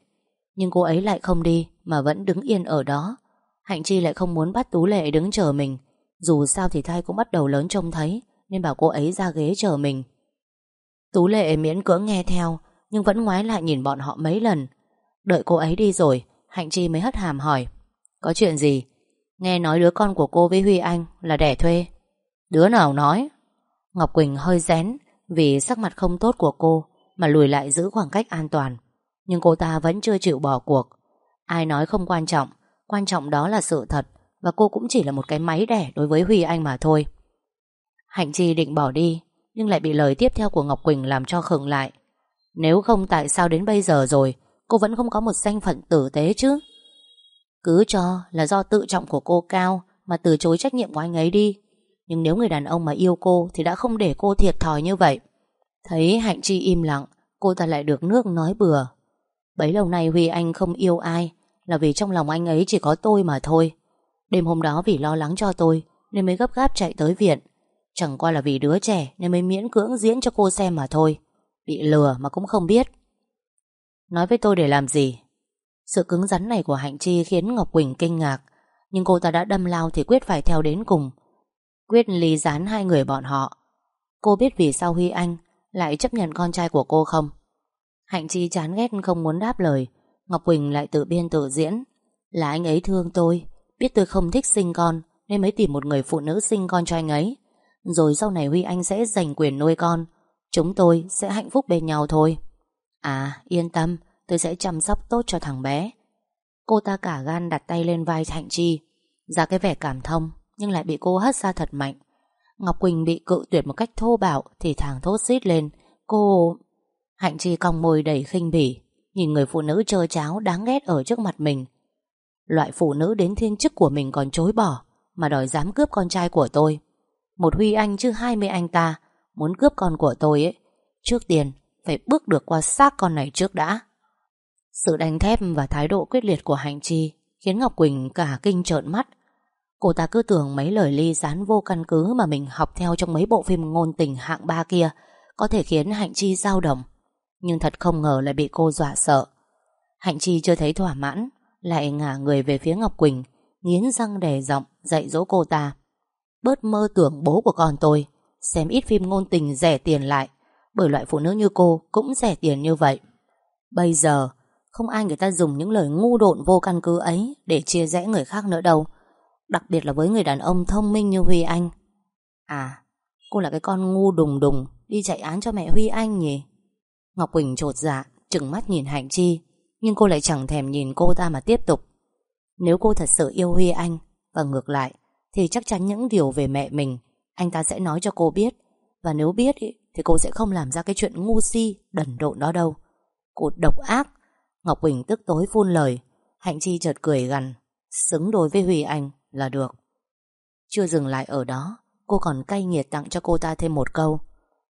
Nhưng cô ấy lại không đi Mà vẫn đứng yên ở đó. Hạnh Chi lại không muốn bắt Tú Lệ đứng chờ mình. Dù sao thì thai cũng bắt đầu lớn trông thấy, Nên bảo cô ấy ra ghế chờ mình. Tú Lệ miễn cưỡng nghe theo, Nhưng vẫn ngoái lại nhìn bọn họ mấy lần. Đợi cô ấy đi rồi, Hạnh Chi mới hất hàm hỏi, Có chuyện gì? Nghe nói đứa con của cô với Huy Anh là đẻ thuê. Đứa nào nói? Ngọc Quỳnh hơi rén vì sắc mặt không tốt của cô Mà lùi lại giữ khoảng cách an toàn. Nhưng cô ta vẫn chưa chịu bỏ cuộc. Ai nói không quan trọng Quan trọng đó là sự thật Và cô cũng chỉ là một cái máy đẻ đối với Huy Anh mà thôi. Hạnh Chi định bỏ đi, Nhưng lại bị lời tiếp theo của Ngọc Quỳnh làm cho khựng lại. Nếu không tại sao đến bây giờ rồi, Cô vẫn không có một danh phận tử tế chứ? Cứ cho là do tự trọng của cô cao Mà từ chối trách nhiệm của anh ấy đi nhưng nếu người đàn ông mà yêu cô Thì đã không để cô thiệt thòi như vậy. Thấy Hạnh Chi im lặng, Cô ta lại được nước nói bừa. Bấy lâu nay Huy Anh không yêu ai, Là vì trong lòng anh ấy chỉ có tôi mà thôi. Đêm hôm đó vì lo lắng cho tôi Nên mới gấp gáp chạy tới viện. Chẳng qua là vì đứa trẻ Nên mới miễn cưỡng diễn cho cô xem mà thôi. Bị lừa mà cũng không biết. Nói với tôi để làm gì? Sự cứng rắn này của Hạnh Chi Khiến Ngọc Quỳnh kinh ngạc, Nhưng cô ta đã đâm lao thì quyết phải theo đến cùng. Quyết ly gián hai người bọn họ. Cô biết vì sao Huy Anh Lại chấp nhận con trai của cô không? Hạnh Chi chán ghét không muốn đáp lời. Ngọc Quỳnh lại tự biên tự diễn. Là anh ấy thương tôi, Biết tôi không thích sinh con, Nên mới tìm một người phụ nữ sinh con cho anh ấy. Rồi sau này Huy Anh sẽ giành quyền nuôi con. Chúng tôi sẽ hạnh phúc bên nhau thôi. À yên tâm, Tôi sẽ chăm sóc tốt cho thằng bé. Cô ta cả gan đặt tay lên vai Hạnh Chi. Ra cái vẻ cảm thông. Nhưng lại bị cô hất ra thật mạnh. Ngọc Quỳnh bị cự tuyệt một cách thô bạo Thì thằng thốt xít lên, Cô... Hạnh Chi cong môi đầy khinh bỉ, Nhìn người phụ nữ trơ cháo đáng ghét ở trước mặt mình. Loại phụ nữ đến thiên chức của mình còn chối bỏ, Mà đòi dám cướp con trai của tôi. Một Huy Anh chứ hai mươi anh ta, Muốn cướp con của tôi ấy, Trước tiên phải bước được qua xác con này trước đã. Sự đánh thép và thái độ quyết liệt của Hạnh Chi Khiến Ngọc Quỳnh cả kinh trợn mắt Cô ta cứ tưởng mấy lời ly gián vô căn cứ Mà mình học theo trong mấy bộ phim ngôn tình hạng ba kia Có thể khiến Hạnh Chi dao động. Nhưng thật không ngờ lại bị cô dọa sợ. Hạnh Chi chưa thấy thỏa mãn, Lại ngả người về phía Ngọc Quỳnh, Nghiến răng đè giọng, dạy dỗ cô ta. Bớt mơ tưởng bố của con tôi, Xem ít phim ngôn tình rẻ tiền lại, Bởi loại phụ nữ như cô Cũng rẻ tiền như vậy. Bây giờ, không ai người ta dùng những lời ngu độn vô căn cứ ấy Để chia rẽ người khác nữa đâu. Đặc biệt là với người đàn ông thông minh như Huy Anh. À Cô là cái con ngu đùng đùng Đi chạy án cho mẹ Huy Anh nhỉ? Ngọc Quỳnh trột dạ Trừng mắt nhìn Hạnh Chi Nhưng cô lại chẳng thèm nhìn cô ta mà tiếp tục. Nếu cô thật sự yêu Huy Anh Và ngược lại Thì chắc chắn những điều về mẹ mình Anh ta sẽ nói cho cô biết. Và nếu biết ý, thì cô sẽ không làm ra cái chuyện ngu si Đần độn đó đâu. Cô độc ác. Ngọc Quỳnh tức tối phun lời. Hạnh Chi chợt cười gằn. Xứng đôi với Huy Anh là được. Chưa dừng lại ở đó, Cô còn cay nghiệt tặng cho cô ta thêm một câu.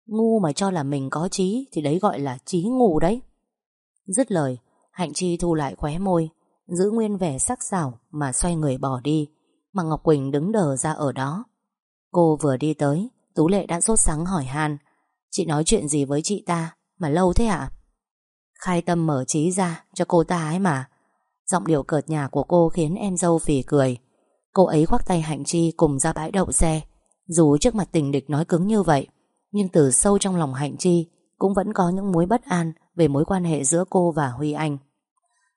Ngu mà cho là mình có trí Thì đấy gọi là trí ngu đấy. Dứt lời, Hạnh Chi thu lại khóe môi, Giữ nguyên vẻ sắc sảo Mà xoay người bỏ đi, Mà Ngọc Quỳnh đứng đờ ra ở đó. Cô vừa đi tới, Tú Lệ đã sốt sắng hỏi Han, Chị nói chuyện gì với chị ta? Mà lâu thế ạ? Khai tâm mở trí ra cho cô ta ấy mà. Giọng điệu cợt nhà của cô khiến em dâu phỉ cười. Cô ấy khoác tay Hạnh Chi cùng ra bãi đậu xe. Dù trước mặt tình địch nói cứng như vậy, Nhưng từ sâu trong lòng Hạnh Chi Cũng vẫn có những mối bất an Về mối quan hệ giữa cô và Huy Anh.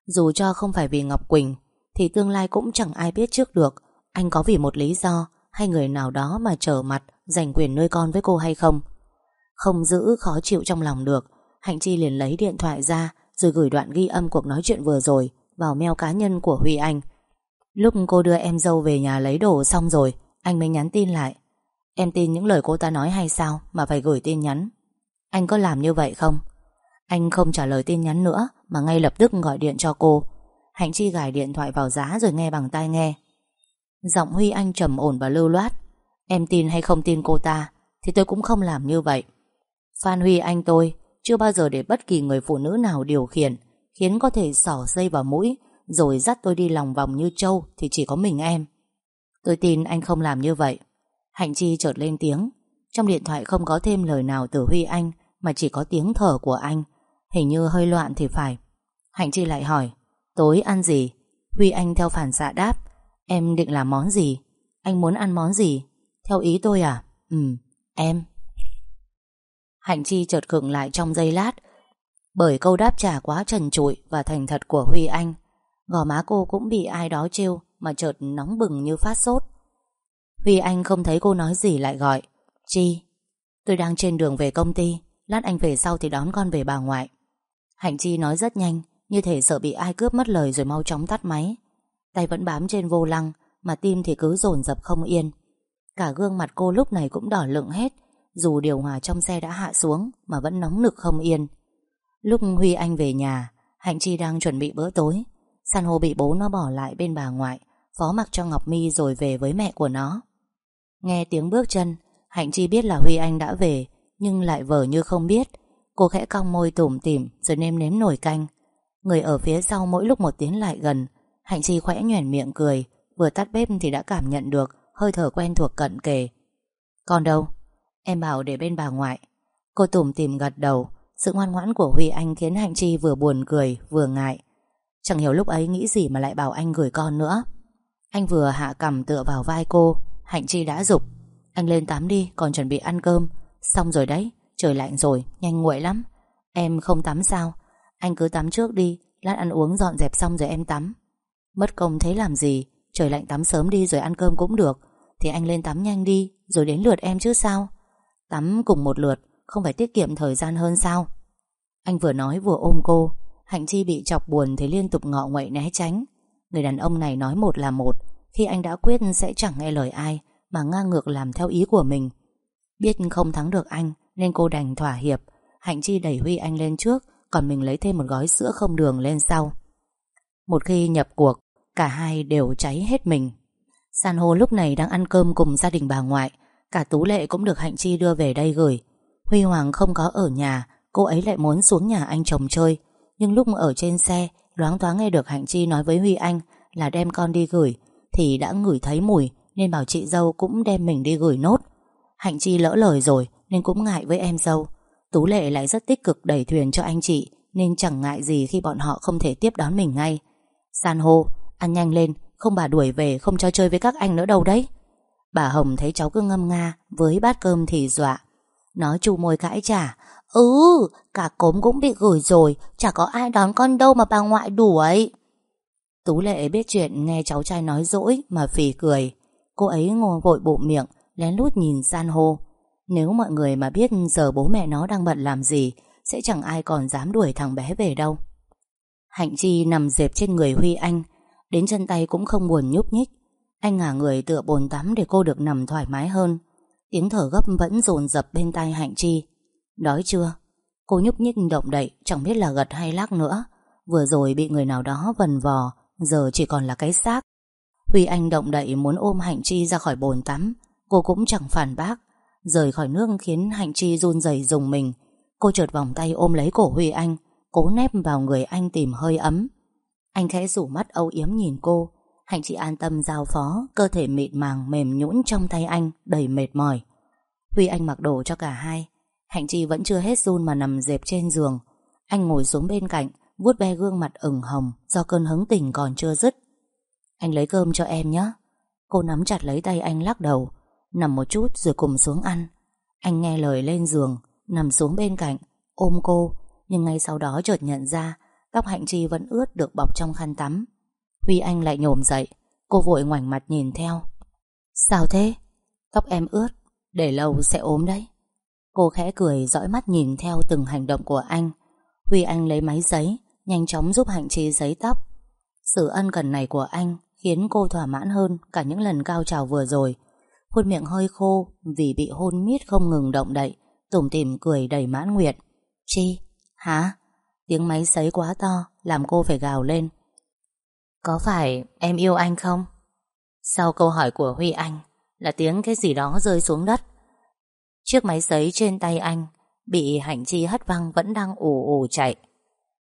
Dù cho không phải vì Ngọc Quỳnh, Thì tương lai cũng chẳng ai biết trước được Anh có vì một lý do Hay người nào đó mà trở mặt Giành quyền nuôi con với cô hay không. Không giữ khó chịu trong lòng được, Hạnh Chi liền lấy điện thoại ra Rồi gửi đoạn ghi âm cuộc nói chuyện vừa rồi Vào mail cá nhân của Huy Anh. Lúc cô đưa em dâu về nhà lấy đồ xong rồi, Anh mới nhắn tin lại. Em tin những lời cô ta nói hay sao Mà phải gửi tin nhắn. Anh có làm như vậy không? Anh không trả lời tin nhắn nữa Mà ngay lập tức gọi điện cho cô. Hạnh Chi gài điện thoại vào giá rồi nghe bằng tai nghe. Giọng Huy Anh trầm ổn và lưu loát. Em tin hay không tin cô ta Thì tôi cũng không làm như vậy. Phan Huy Anh tôi Chưa bao giờ để bất kỳ người phụ nữ nào điều khiển Khiến có thể sỏ dây vào mũi rồi dắt tôi đi lòng vòng như trâu Thì chỉ có mình em. Tôi tin anh không làm như vậy. Hạnh Chi chợt lên tiếng. Trong điện thoại không có thêm lời nào từ Huy Anh, Mà chỉ có tiếng thở của anh. Hình như hơi loạn thì phải. Hạnh Chi lại hỏi, Tối ăn gì? Huy Anh theo phản xạ đáp, Em định làm món gì? Anh muốn ăn món gì? Theo ý tôi à? Ừ em. Hạnh Chi chợt khựng lại trong giây lát. Bởi câu đáp trả quá trần trụi Và thành thật của Huy Anh Gò má cô cũng bị ai đó trêu Mà chợt nóng bừng như phát sốt. Huy Anh không thấy cô nói gì lại gọi, Chi, Tôi đang trên đường về công ty, Lát anh về sau thì đón con về bà ngoại. Hạnh Chi nói rất nhanh, Như thể sợ bị ai cướp mất lời rồi mau chóng tắt máy. Tay vẫn bám trên vô lăng, Mà tim thì cứ dồn dập không yên. Cả gương mặt cô lúc này cũng đỏ lựng hết, Dù điều hòa trong xe đã hạ xuống Mà vẫn nóng nực không yên. Lúc Huy Anh về nhà, Hạnh Chi đang chuẩn bị bữa tối San hô bị bố nó bỏ lại bên bà ngoại, Phó mặc cho Ngọc My rồi về với mẹ của nó. Nghe tiếng bước chân, Hạnh Chi biết là Huy Anh đã về, Nhưng lại vờ như không biết. Cô khẽ cong môi tủm tỉm Rồi nêm nếm nổi canh. Người ở phía sau mỗi lúc một tiến lại gần, Hạnh Chi khẽ nhoẻn miệng cười, Vừa tắt bếp thì đã cảm nhận được Hơi thở quen thuộc cận kề. Còn đâu? Em bảo để bên bà ngoại. Cô tủm tỉm gật đầu, Sự ngoan ngoãn của Huy Anh khiến Hạnh Chi vừa buồn cười, vừa ngại. Chẳng hiểu lúc ấy nghĩ gì mà lại bảo anh gửi con nữa. Anh vừa hạ cầm tựa vào vai cô, Hạnh Chi đã dục. Anh lên tắm đi, còn chuẩn bị ăn cơm. Xong rồi đấy, Trời lạnh rồi, nhanh nguội lắm. Em không tắm sao? Anh cứ tắm trước đi, Lát ăn uống dọn dẹp xong rồi em tắm. Mất công thế làm gì? Trời lạnh tắm sớm đi rồi ăn cơm cũng được. Thì anh lên tắm nhanh đi, Rồi đến lượt em chứ sao? Tắm cùng một lượt, Không phải tiết kiệm thời gian hơn sao? Anh vừa nói vừa ôm cô Hạnh Chi bị chọc buồn thì liên tục ngọ nguậy né tránh. Người đàn ông này nói một là một, Khi anh đã quyết sẽ chẳng nghe lời ai, Mà ngang ngược làm theo ý của mình. Biết không thắng được anh, Nên cô đành thỏa hiệp. Hạnh Chi đẩy Huy anh lên trước, Còn mình lấy thêm một gói sữa không đường lên sau. Một khi nhập cuộc, Cả hai đều cháy hết mình. San hô lúc này đang ăn cơm cùng gia đình bà ngoại, Cả Tú Lệ cũng được Hạnh Chi đưa về đây gửi. Huy Hoàng không có ở nhà, Cô ấy lại muốn xuống nhà anh chồng chơi. Nhưng lúc ở trên xe, Loáng thoáng nghe được Hạnh Chi nói với Huy Anh Là đem con đi gửi, Thì đã ngửi thấy mùi, Nên bảo chị dâu cũng đem mình đi gửi nốt. Hạnh Chi lỡ lời rồi, Nên cũng ngại với em dâu. Tú Lệ lại rất tích cực đẩy thuyền cho anh chị, Nên chẳng ngại gì khi bọn họ không thể tiếp đón mình ngay. San hô, Ăn nhanh lên, Không bà đuổi về, không cho chơi với các anh nữa đâu đấy. Bà Hồng thấy cháu cứ ngâm nga, Với bát cơm thì dọa. Nó chu môi cãi trả Ừ cả cốm cũng bị gửi rồi, Chả có ai đón con đâu mà bà ngoại đuổi Tú lệ biết chuyện Nghe cháu trai nói dỗi mà phì cười. Cô ấy ngồi vội bụng miệng, Lén lút nhìn san hô. Nếu mọi người mà biết giờ bố mẹ nó đang bận làm gì, Sẽ chẳng ai còn dám đuổi thằng bé về đâu. Hạnh Chi nằm dẹp trên người Huy Anh, Đến chân tay cũng không buồn nhúc nhích. Anh ngả người tựa bồn tắm để cô được nằm thoải mái hơn. Tiếng thở gấp vẫn dồn dập bên tai Hạnh Chi. Đói chưa? Cô nhúc nhích động đậy, Chẳng biết là gật hay lắc nữa. Vừa rồi bị người nào đó vần vò, Giờ chỉ còn là cái xác. Huy Anh động đậy muốn ôm Hạnh Chi ra khỏi bồn tắm. Cô cũng chẳng phản bác. Rời khỏi nước khiến Hạnh Chi run rẩy dùng mình. Cô trượt vòng tay ôm lấy cổ Huy Anh, Cố nép vào người anh tìm hơi ấm. Anh khẽ rủ mắt âu yếm nhìn cô. Hạnh Chi an tâm giao phó, Cơ thể mịn màng, mềm nhũn trong tay anh, Đầy mệt mỏi. Huy Anh mặc đồ cho cả hai. Hạnh Chi vẫn chưa hết run mà nằm dẹp trên giường. Anh ngồi xuống bên cạnh, vuốt ve gương mặt ửng hồng Do cơn hứng tình còn chưa dứt. Anh lấy cơm cho em nhé. Cô nắm chặt lấy tay anh lắc đầu, Nằm một chút rồi cùng xuống ăn. Anh nghe lời lên giường, Nằm xuống bên cạnh, Ôm cô, Nhưng ngay sau đó chợt nhận ra Tóc Hạnh Chi vẫn ướt được bọc trong khăn tắm. Huy Anh lại nhổm dậy, Cô vội ngoảnh mặt nhìn theo. Sao thế? Tóc em ướt, Để lâu sẽ ốm đấy. Cô khẽ cười, dõi mắt nhìn theo từng hành động của anh Huy Anh lấy máy giấy, Nhanh chóng giúp Hạnh Chi giấy tóc Sự ân cần này của anh Khiến cô thỏa mãn hơn Cả những lần cao trào vừa rồi Khuôn miệng hơi khô Vì bị hôn miết không ngừng động đậy, Tủm tỉm cười đầy mãn nguyện Chi? Hả? Tiếng máy sấy quá to, Làm cô phải gào lên Có phải em yêu anh không? Sau câu hỏi của Huy Anh Là tiếng cái gì đó rơi xuống đất Chiếc máy sấy trên tay anh Bị hạnh chi hất văng Vẫn đang ù ù chạy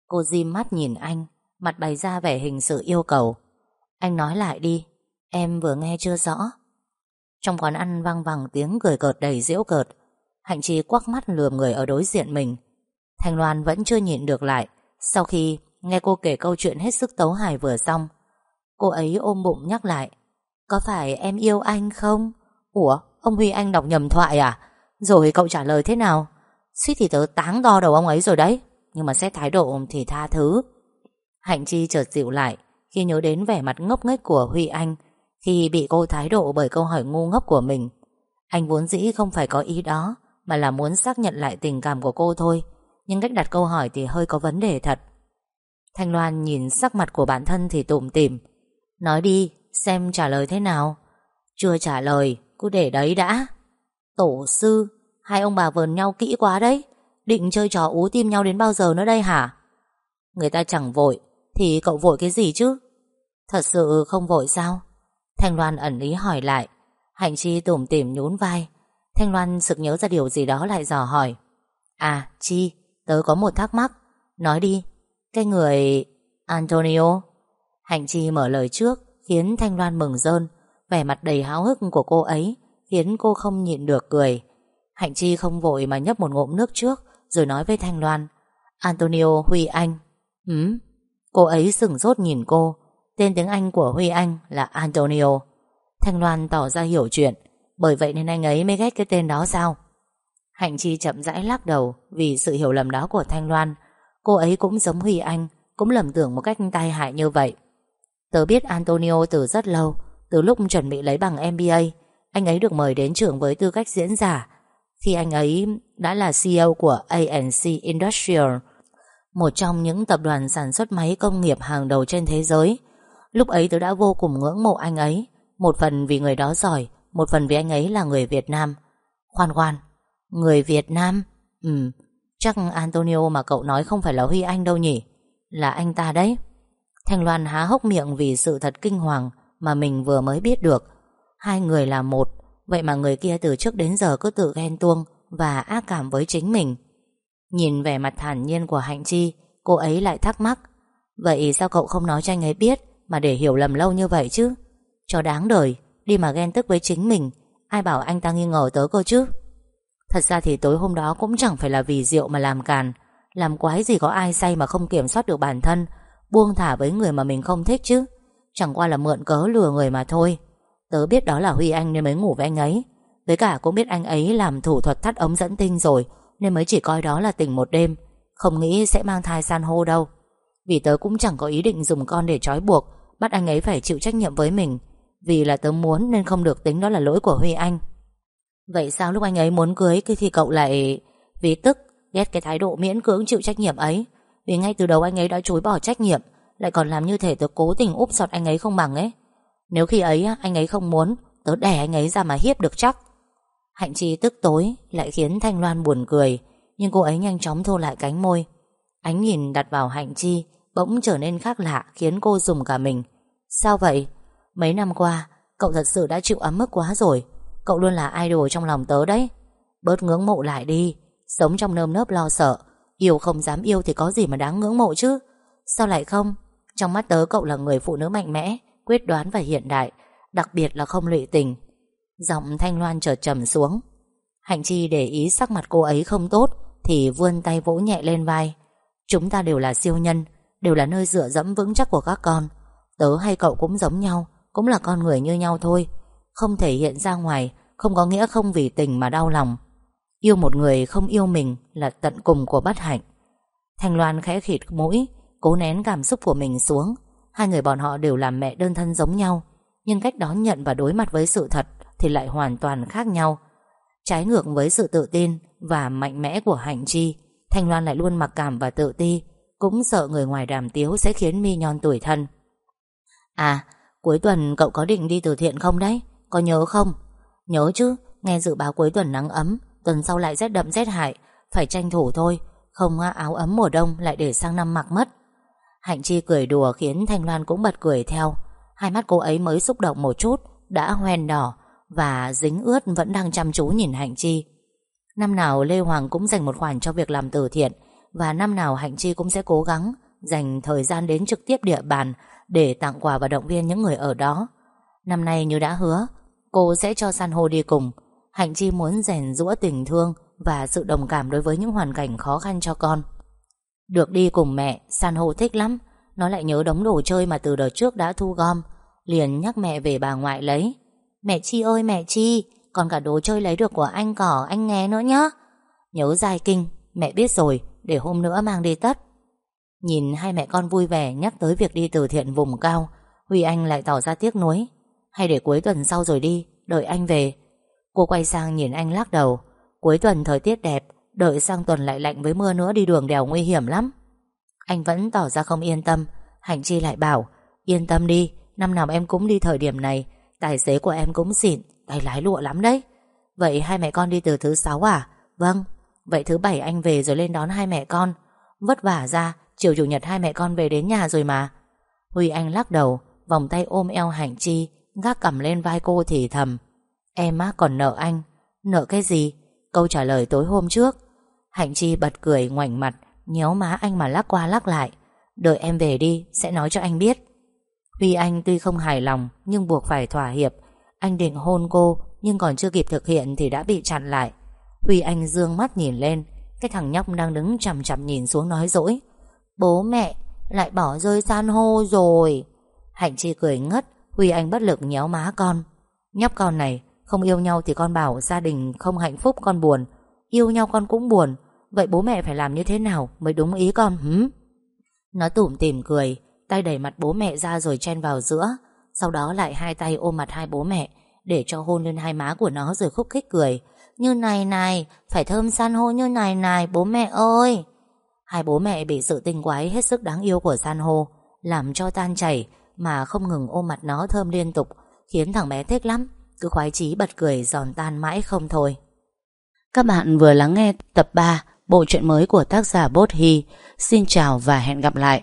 Cô di mắt nhìn anh Mặt bày ra vẻ hình sự yêu cầu Anh nói lại đi Em vừa nghe chưa rõ Trong quán ăn vang vẳng tiếng cười cợt đầy diễu cợt Hạnh chi quắc mắt lườm người ở đối diện mình Thành Loan vẫn chưa nhịn được lại Sau khi nghe cô kể câu chuyện hết sức tấu hài vừa xong Cô ấy ôm bụng nhắc lại Có phải em yêu anh không? Ủa, ông Huy Anh đọc nhầm thoại à? Rồi cậu trả lời thế nào? Suýt thì tớ táng đo đầu ông ấy rồi đấy, Nhưng mà xét thái độ thì tha thứ. Hạnh Chi chợt dịu lại, Khi nhớ đến vẻ mặt ngốc nghếch của Huy Anh Khi bị cô thái độ bởi câu hỏi ngu ngốc của mình. Anh vốn dĩ không phải có ý đó, Mà là muốn xác nhận lại tình cảm của cô thôi, Nhưng cách đặt câu hỏi thì hơi có vấn đề thật. Thanh Loan nhìn sắc mặt của bản thân thì tủm tỉm. Nói đi, Xem trả lời thế nào? Chưa trả lời, Cứ để đấy đã. Tổ sư, Hai ông bà vờn nhau kỹ quá đấy. Định chơi trò ú tim nhau đến bao giờ nữa đây hả? Người ta chẳng vội, Thì cậu vội cái gì chứ? Thật sự không vội sao? Thanh Loan ẩn ý hỏi lại. Hạnh Chi tủm tỉm nhún vai. Thanh Loan sực nhớ ra điều gì đó lại dò hỏi. À Chi, Tớ có một thắc mắc. Nói đi, Cái người Antonio? Hạnh Chi mở lời trước, Khiến Thanh Loan mừng rơn. Vẻ mặt đầy háo hức của cô ấy Khiến cô không nhịn được cười. Hạnh Chi không vội mà nhấp một ngụm nước trước, Rồi nói với Thanh Loan. Antonio, Huy Anh. Hứ Cô ấy sửng sốt nhìn cô. Tên tiếng Anh của Huy Anh là Antonio. Thanh Loan tỏ ra hiểu chuyện. Bởi vậy nên anh ấy mới ghét cái tên đó sao? Hạnh Chi chậm rãi lắc đầu Vì sự hiểu lầm đó của Thanh Loan. Cô ấy cũng giống Huy Anh, Cũng lầm tưởng một cách tai hại như vậy. Tớ biết Antonio từ rất lâu, Từ lúc chuẩn bị lấy bằng MBA anh ấy được mời đến trường với tư cách diễn giả. Khi anh ấy đã là CEO của ANC Industrial, Một trong những tập đoàn sản xuất máy công nghiệp hàng đầu trên thế giới. Lúc ấy tớ đã vô cùng ngưỡng mộ anh ấy, Một phần vì người đó giỏi, Một phần vì anh ấy là người Việt Nam. Khoan khoan Người Việt Nam? Ừ Chắc Antonio mà cậu nói không phải là Huy Anh đâu nhỉ? Là anh ta đấy. Thanh Loan há hốc miệng vì sự thật kinh hoàng Mà mình vừa mới biết được. Hai người là một. Vậy mà người kia từ trước đến giờ cứ tự ghen tuông Và ác cảm với chính mình. Nhìn vẻ mặt thản nhiên của Hạnh Chi, Cô ấy lại thắc mắc, Vậy sao cậu không nói cho anh ấy biết Mà để hiểu lầm lâu như vậy chứ? Cho đáng đời, Đi mà ghen tức với chính mình, Ai bảo anh ta nghi ngờ tớ cơ chứ? Thật ra thì tối hôm đó cũng chẳng phải là vì rượu mà làm càn. Làm quái gì có ai say mà không kiểm soát được bản thân, Buông thả với người mà mình không thích chứ? Chẳng qua là mượn cớ lừa người mà thôi. Tớ biết đó là Huy Anh nên mới ngủ với anh ấy. Với cả cũng biết anh ấy làm thủ thuật thắt ống dẫn tinh rồi, Nên mới chỉ coi đó là tình một đêm. Không nghĩ sẽ mang thai san hô đâu. Vì tớ cũng chẳng có ý định dùng con để trói buộc, Bắt anh ấy phải chịu trách nhiệm với mình. Vì là tớ muốn nên không được tính đó là lỗi của Huy Anh. Vậy sao lúc anh ấy muốn cưới Thì cậu lại Vì tức, ghét cái thái độ miễn cưỡng chịu trách nhiệm ấy? Vì ngay từ đầu anh ấy đã chối bỏ trách nhiệm, Lại còn làm như thể tớ cố tình úp sọt anh ấy không bằng ấy. Nếu khi ấy anh ấy không muốn, Tớ đẻ anh ấy ra mà hiếp được chắc. Hạnh Chi tức tối, Lại khiến Thanh Loan buồn cười, Nhưng cô ấy nhanh chóng thu lại cánh môi. Ánh nhìn đặt vào Hạnh Chi Bỗng trở nên khác lạ, khiến cô dùng cả mình. Sao vậy? Mấy năm qua, cậu thật sự đã chịu ấm mức quá rồi. Cậu luôn là idol trong lòng tớ đấy. Bớt ngưỡng mộ lại đi. Sống trong nơm nớp lo sợ. Yêu không dám yêu thì có gì mà đáng ngưỡng mộ chứ? Sao lại không? Trong mắt tớ cậu là người phụ nữ mạnh mẽ Quyết đoán và hiện đại, Đặc biệt là không lụy tình. Giọng Thanh Loan chợt trầm xuống. Hạnh Chi để ý sắc mặt cô ấy không tốt, Thì vươn tay vỗ nhẹ lên vai. Chúng ta đều là siêu nhân, Đều là nơi dựa dẫm vững chắc của các con. Tớ hay cậu cũng giống nhau, Cũng là con người như nhau thôi. Không thể hiện ra ngoài, Không có nghĩa không vì tình mà đau lòng. Yêu một người không yêu mình Là tận cùng của bất hạnh. Thanh Loan khẽ khịt mũi, Cố nén cảm xúc của mình xuống. Hai người bọn họ đều làm mẹ đơn thân giống nhau, Nhưng cách đón nhận và đối mặt với sự thật Thì lại hoàn toàn khác nhau. Trái ngược với sự tự tin Và mạnh mẽ của Hạnh Chi, Thanh Loan lại luôn mặc cảm và tự ti, Cũng sợ người ngoài đàm tiếu sẽ khiến mi nhon tuổi thân. À Cuối tuần cậu có định đi từ thiện không đấy? Có nhớ không? Nhớ chứ, Nghe dự báo cuối tuần nắng ấm, Tuần sau lại rét đậm rét hại, Phải tranh thủ thôi, Không áo ấm mùa đông lại để sang năm mặc mất. Hạnh Chi cười đùa khiến Thanh Loan cũng bật cười theo. Hai mắt cô ấy mới xúc động một chút, Đã hoen đỏ Và dính ướt vẫn đang chăm chú nhìn Hạnh Chi. Năm nào Lê Hoàng cũng dành một khoản cho việc làm từ thiện Và năm nào Hạnh Chi cũng sẽ cố gắng Dành thời gian đến trực tiếp địa bàn Để tặng quà và động viên những người ở đó. Năm nay như đã hứa, Cô sẽ cho San hô đi cùng. Hạnh Chi muốn rèn rũa tình thương Và sự đồng cảm đối với những hoàn cảnh khó khăn cho con. Được đi cùng mẹ, San hô thích lắm. Nó lại nhớ đống đồ chơi mà từ đợt trước đã thu gom. Liền nhắc mẹ về bà ngoại lấy. Mẹ Chi ơi, mẹ Chi, Còn cả đồ chơi lấy được của anh cỏ, Anh nghe nữa nhá. Nhớ dài kinh, Mẹ biết rồi, Để hôm nữa mang đi tất. Nhìn hai mẹ con vui vẻ nhắc tới việc đi từ thiện vùng cao, Huy Anh lại tỏ ra tiếc nuối. Hay để cuối tuần sau rồi đi, Đợi anh về. Cô quay sang nhìn anh lắc đầu. Cuối tuần thời tiết đẹp Đợi sang tuần lại lạnh với mưa nữa đi đường đèo nguy hiểm lắm. Anh vẫn tỏ ra không yên tâm. Hạnh Chi lại bảo, Yên tâm đi, Năm nào em cũng đi thời điểm này. Tài xế của em cũng xịn, Tay lái lụa lắm đấy. Vậy hai mẹ con đi từ thứ sáu à? Vâng. Vậy thứ bảy anh về rồi lên đón hai mẹ con. Vất vả ra, Chiều chủ nhật hai mẹ con về đến nhà rồi mà. Huy Anh lắc đầu, Vòng tay ôm eo Hạnh Chi, Gác cầm lên vai cô thì thầm, Em á còn nợ anh. Nợ cái gì? Câu trả lời tối hôm trước. Hạnh Chi bật cười ngoảnh mặt, Nhéo má anh mà lắc qua lắc lại. Đợi em về đi, sẽ nói cho anh biết. Huy Anh tuy không hài lòng, Nhưng buộc phải thỏa hiệp. Anh định hôn cô, Nhưng còn chưa kịp thực hiện thì đã bị chặn lại. Huy Anh dương mắt nhìn lên, Cái thằng nhóc đang đứng chằm chằm nhìn xuống nói dỗi. Bố mẹ, lại bỏ rơi san hô rồi. Hạnh Chi cười ngất, Huy Anh bất lực nhéo má con. Nhóc con này không yêu nhau thì con bảo Gia đình không hạnh phúc con buồn. Yêu nhau con cũng buồn. Vậy bố mẹ phải làm như thế nào mới đúng ý con hứ? Nó tủm tỉm cười, Tay đẩy mặt bố mẹ ra rồi chen vào giữa. Sau đó lại hai tay ôm mặt hai bố mẹ, Để cho hôn lên hai má của nó rồi khúc khích cười. Như này này, Phải thơm san hô như này này, bố mẹ ơi! Hai bố mẹ bị sự tinh quái hết sức đáng yêu của san hô, Làm cho tan chảy Mà không ngừng ôm mặt nó thơm liên tục, Khiến thằng bé thích lắm. Cứ khoái chí bật cười giòn tan mãi không thôi. Các bạn vừa lắng nghe tập 3 Bộ truyện mới của tác giả Bốt Hy Xin chào và hẹn gặp lại.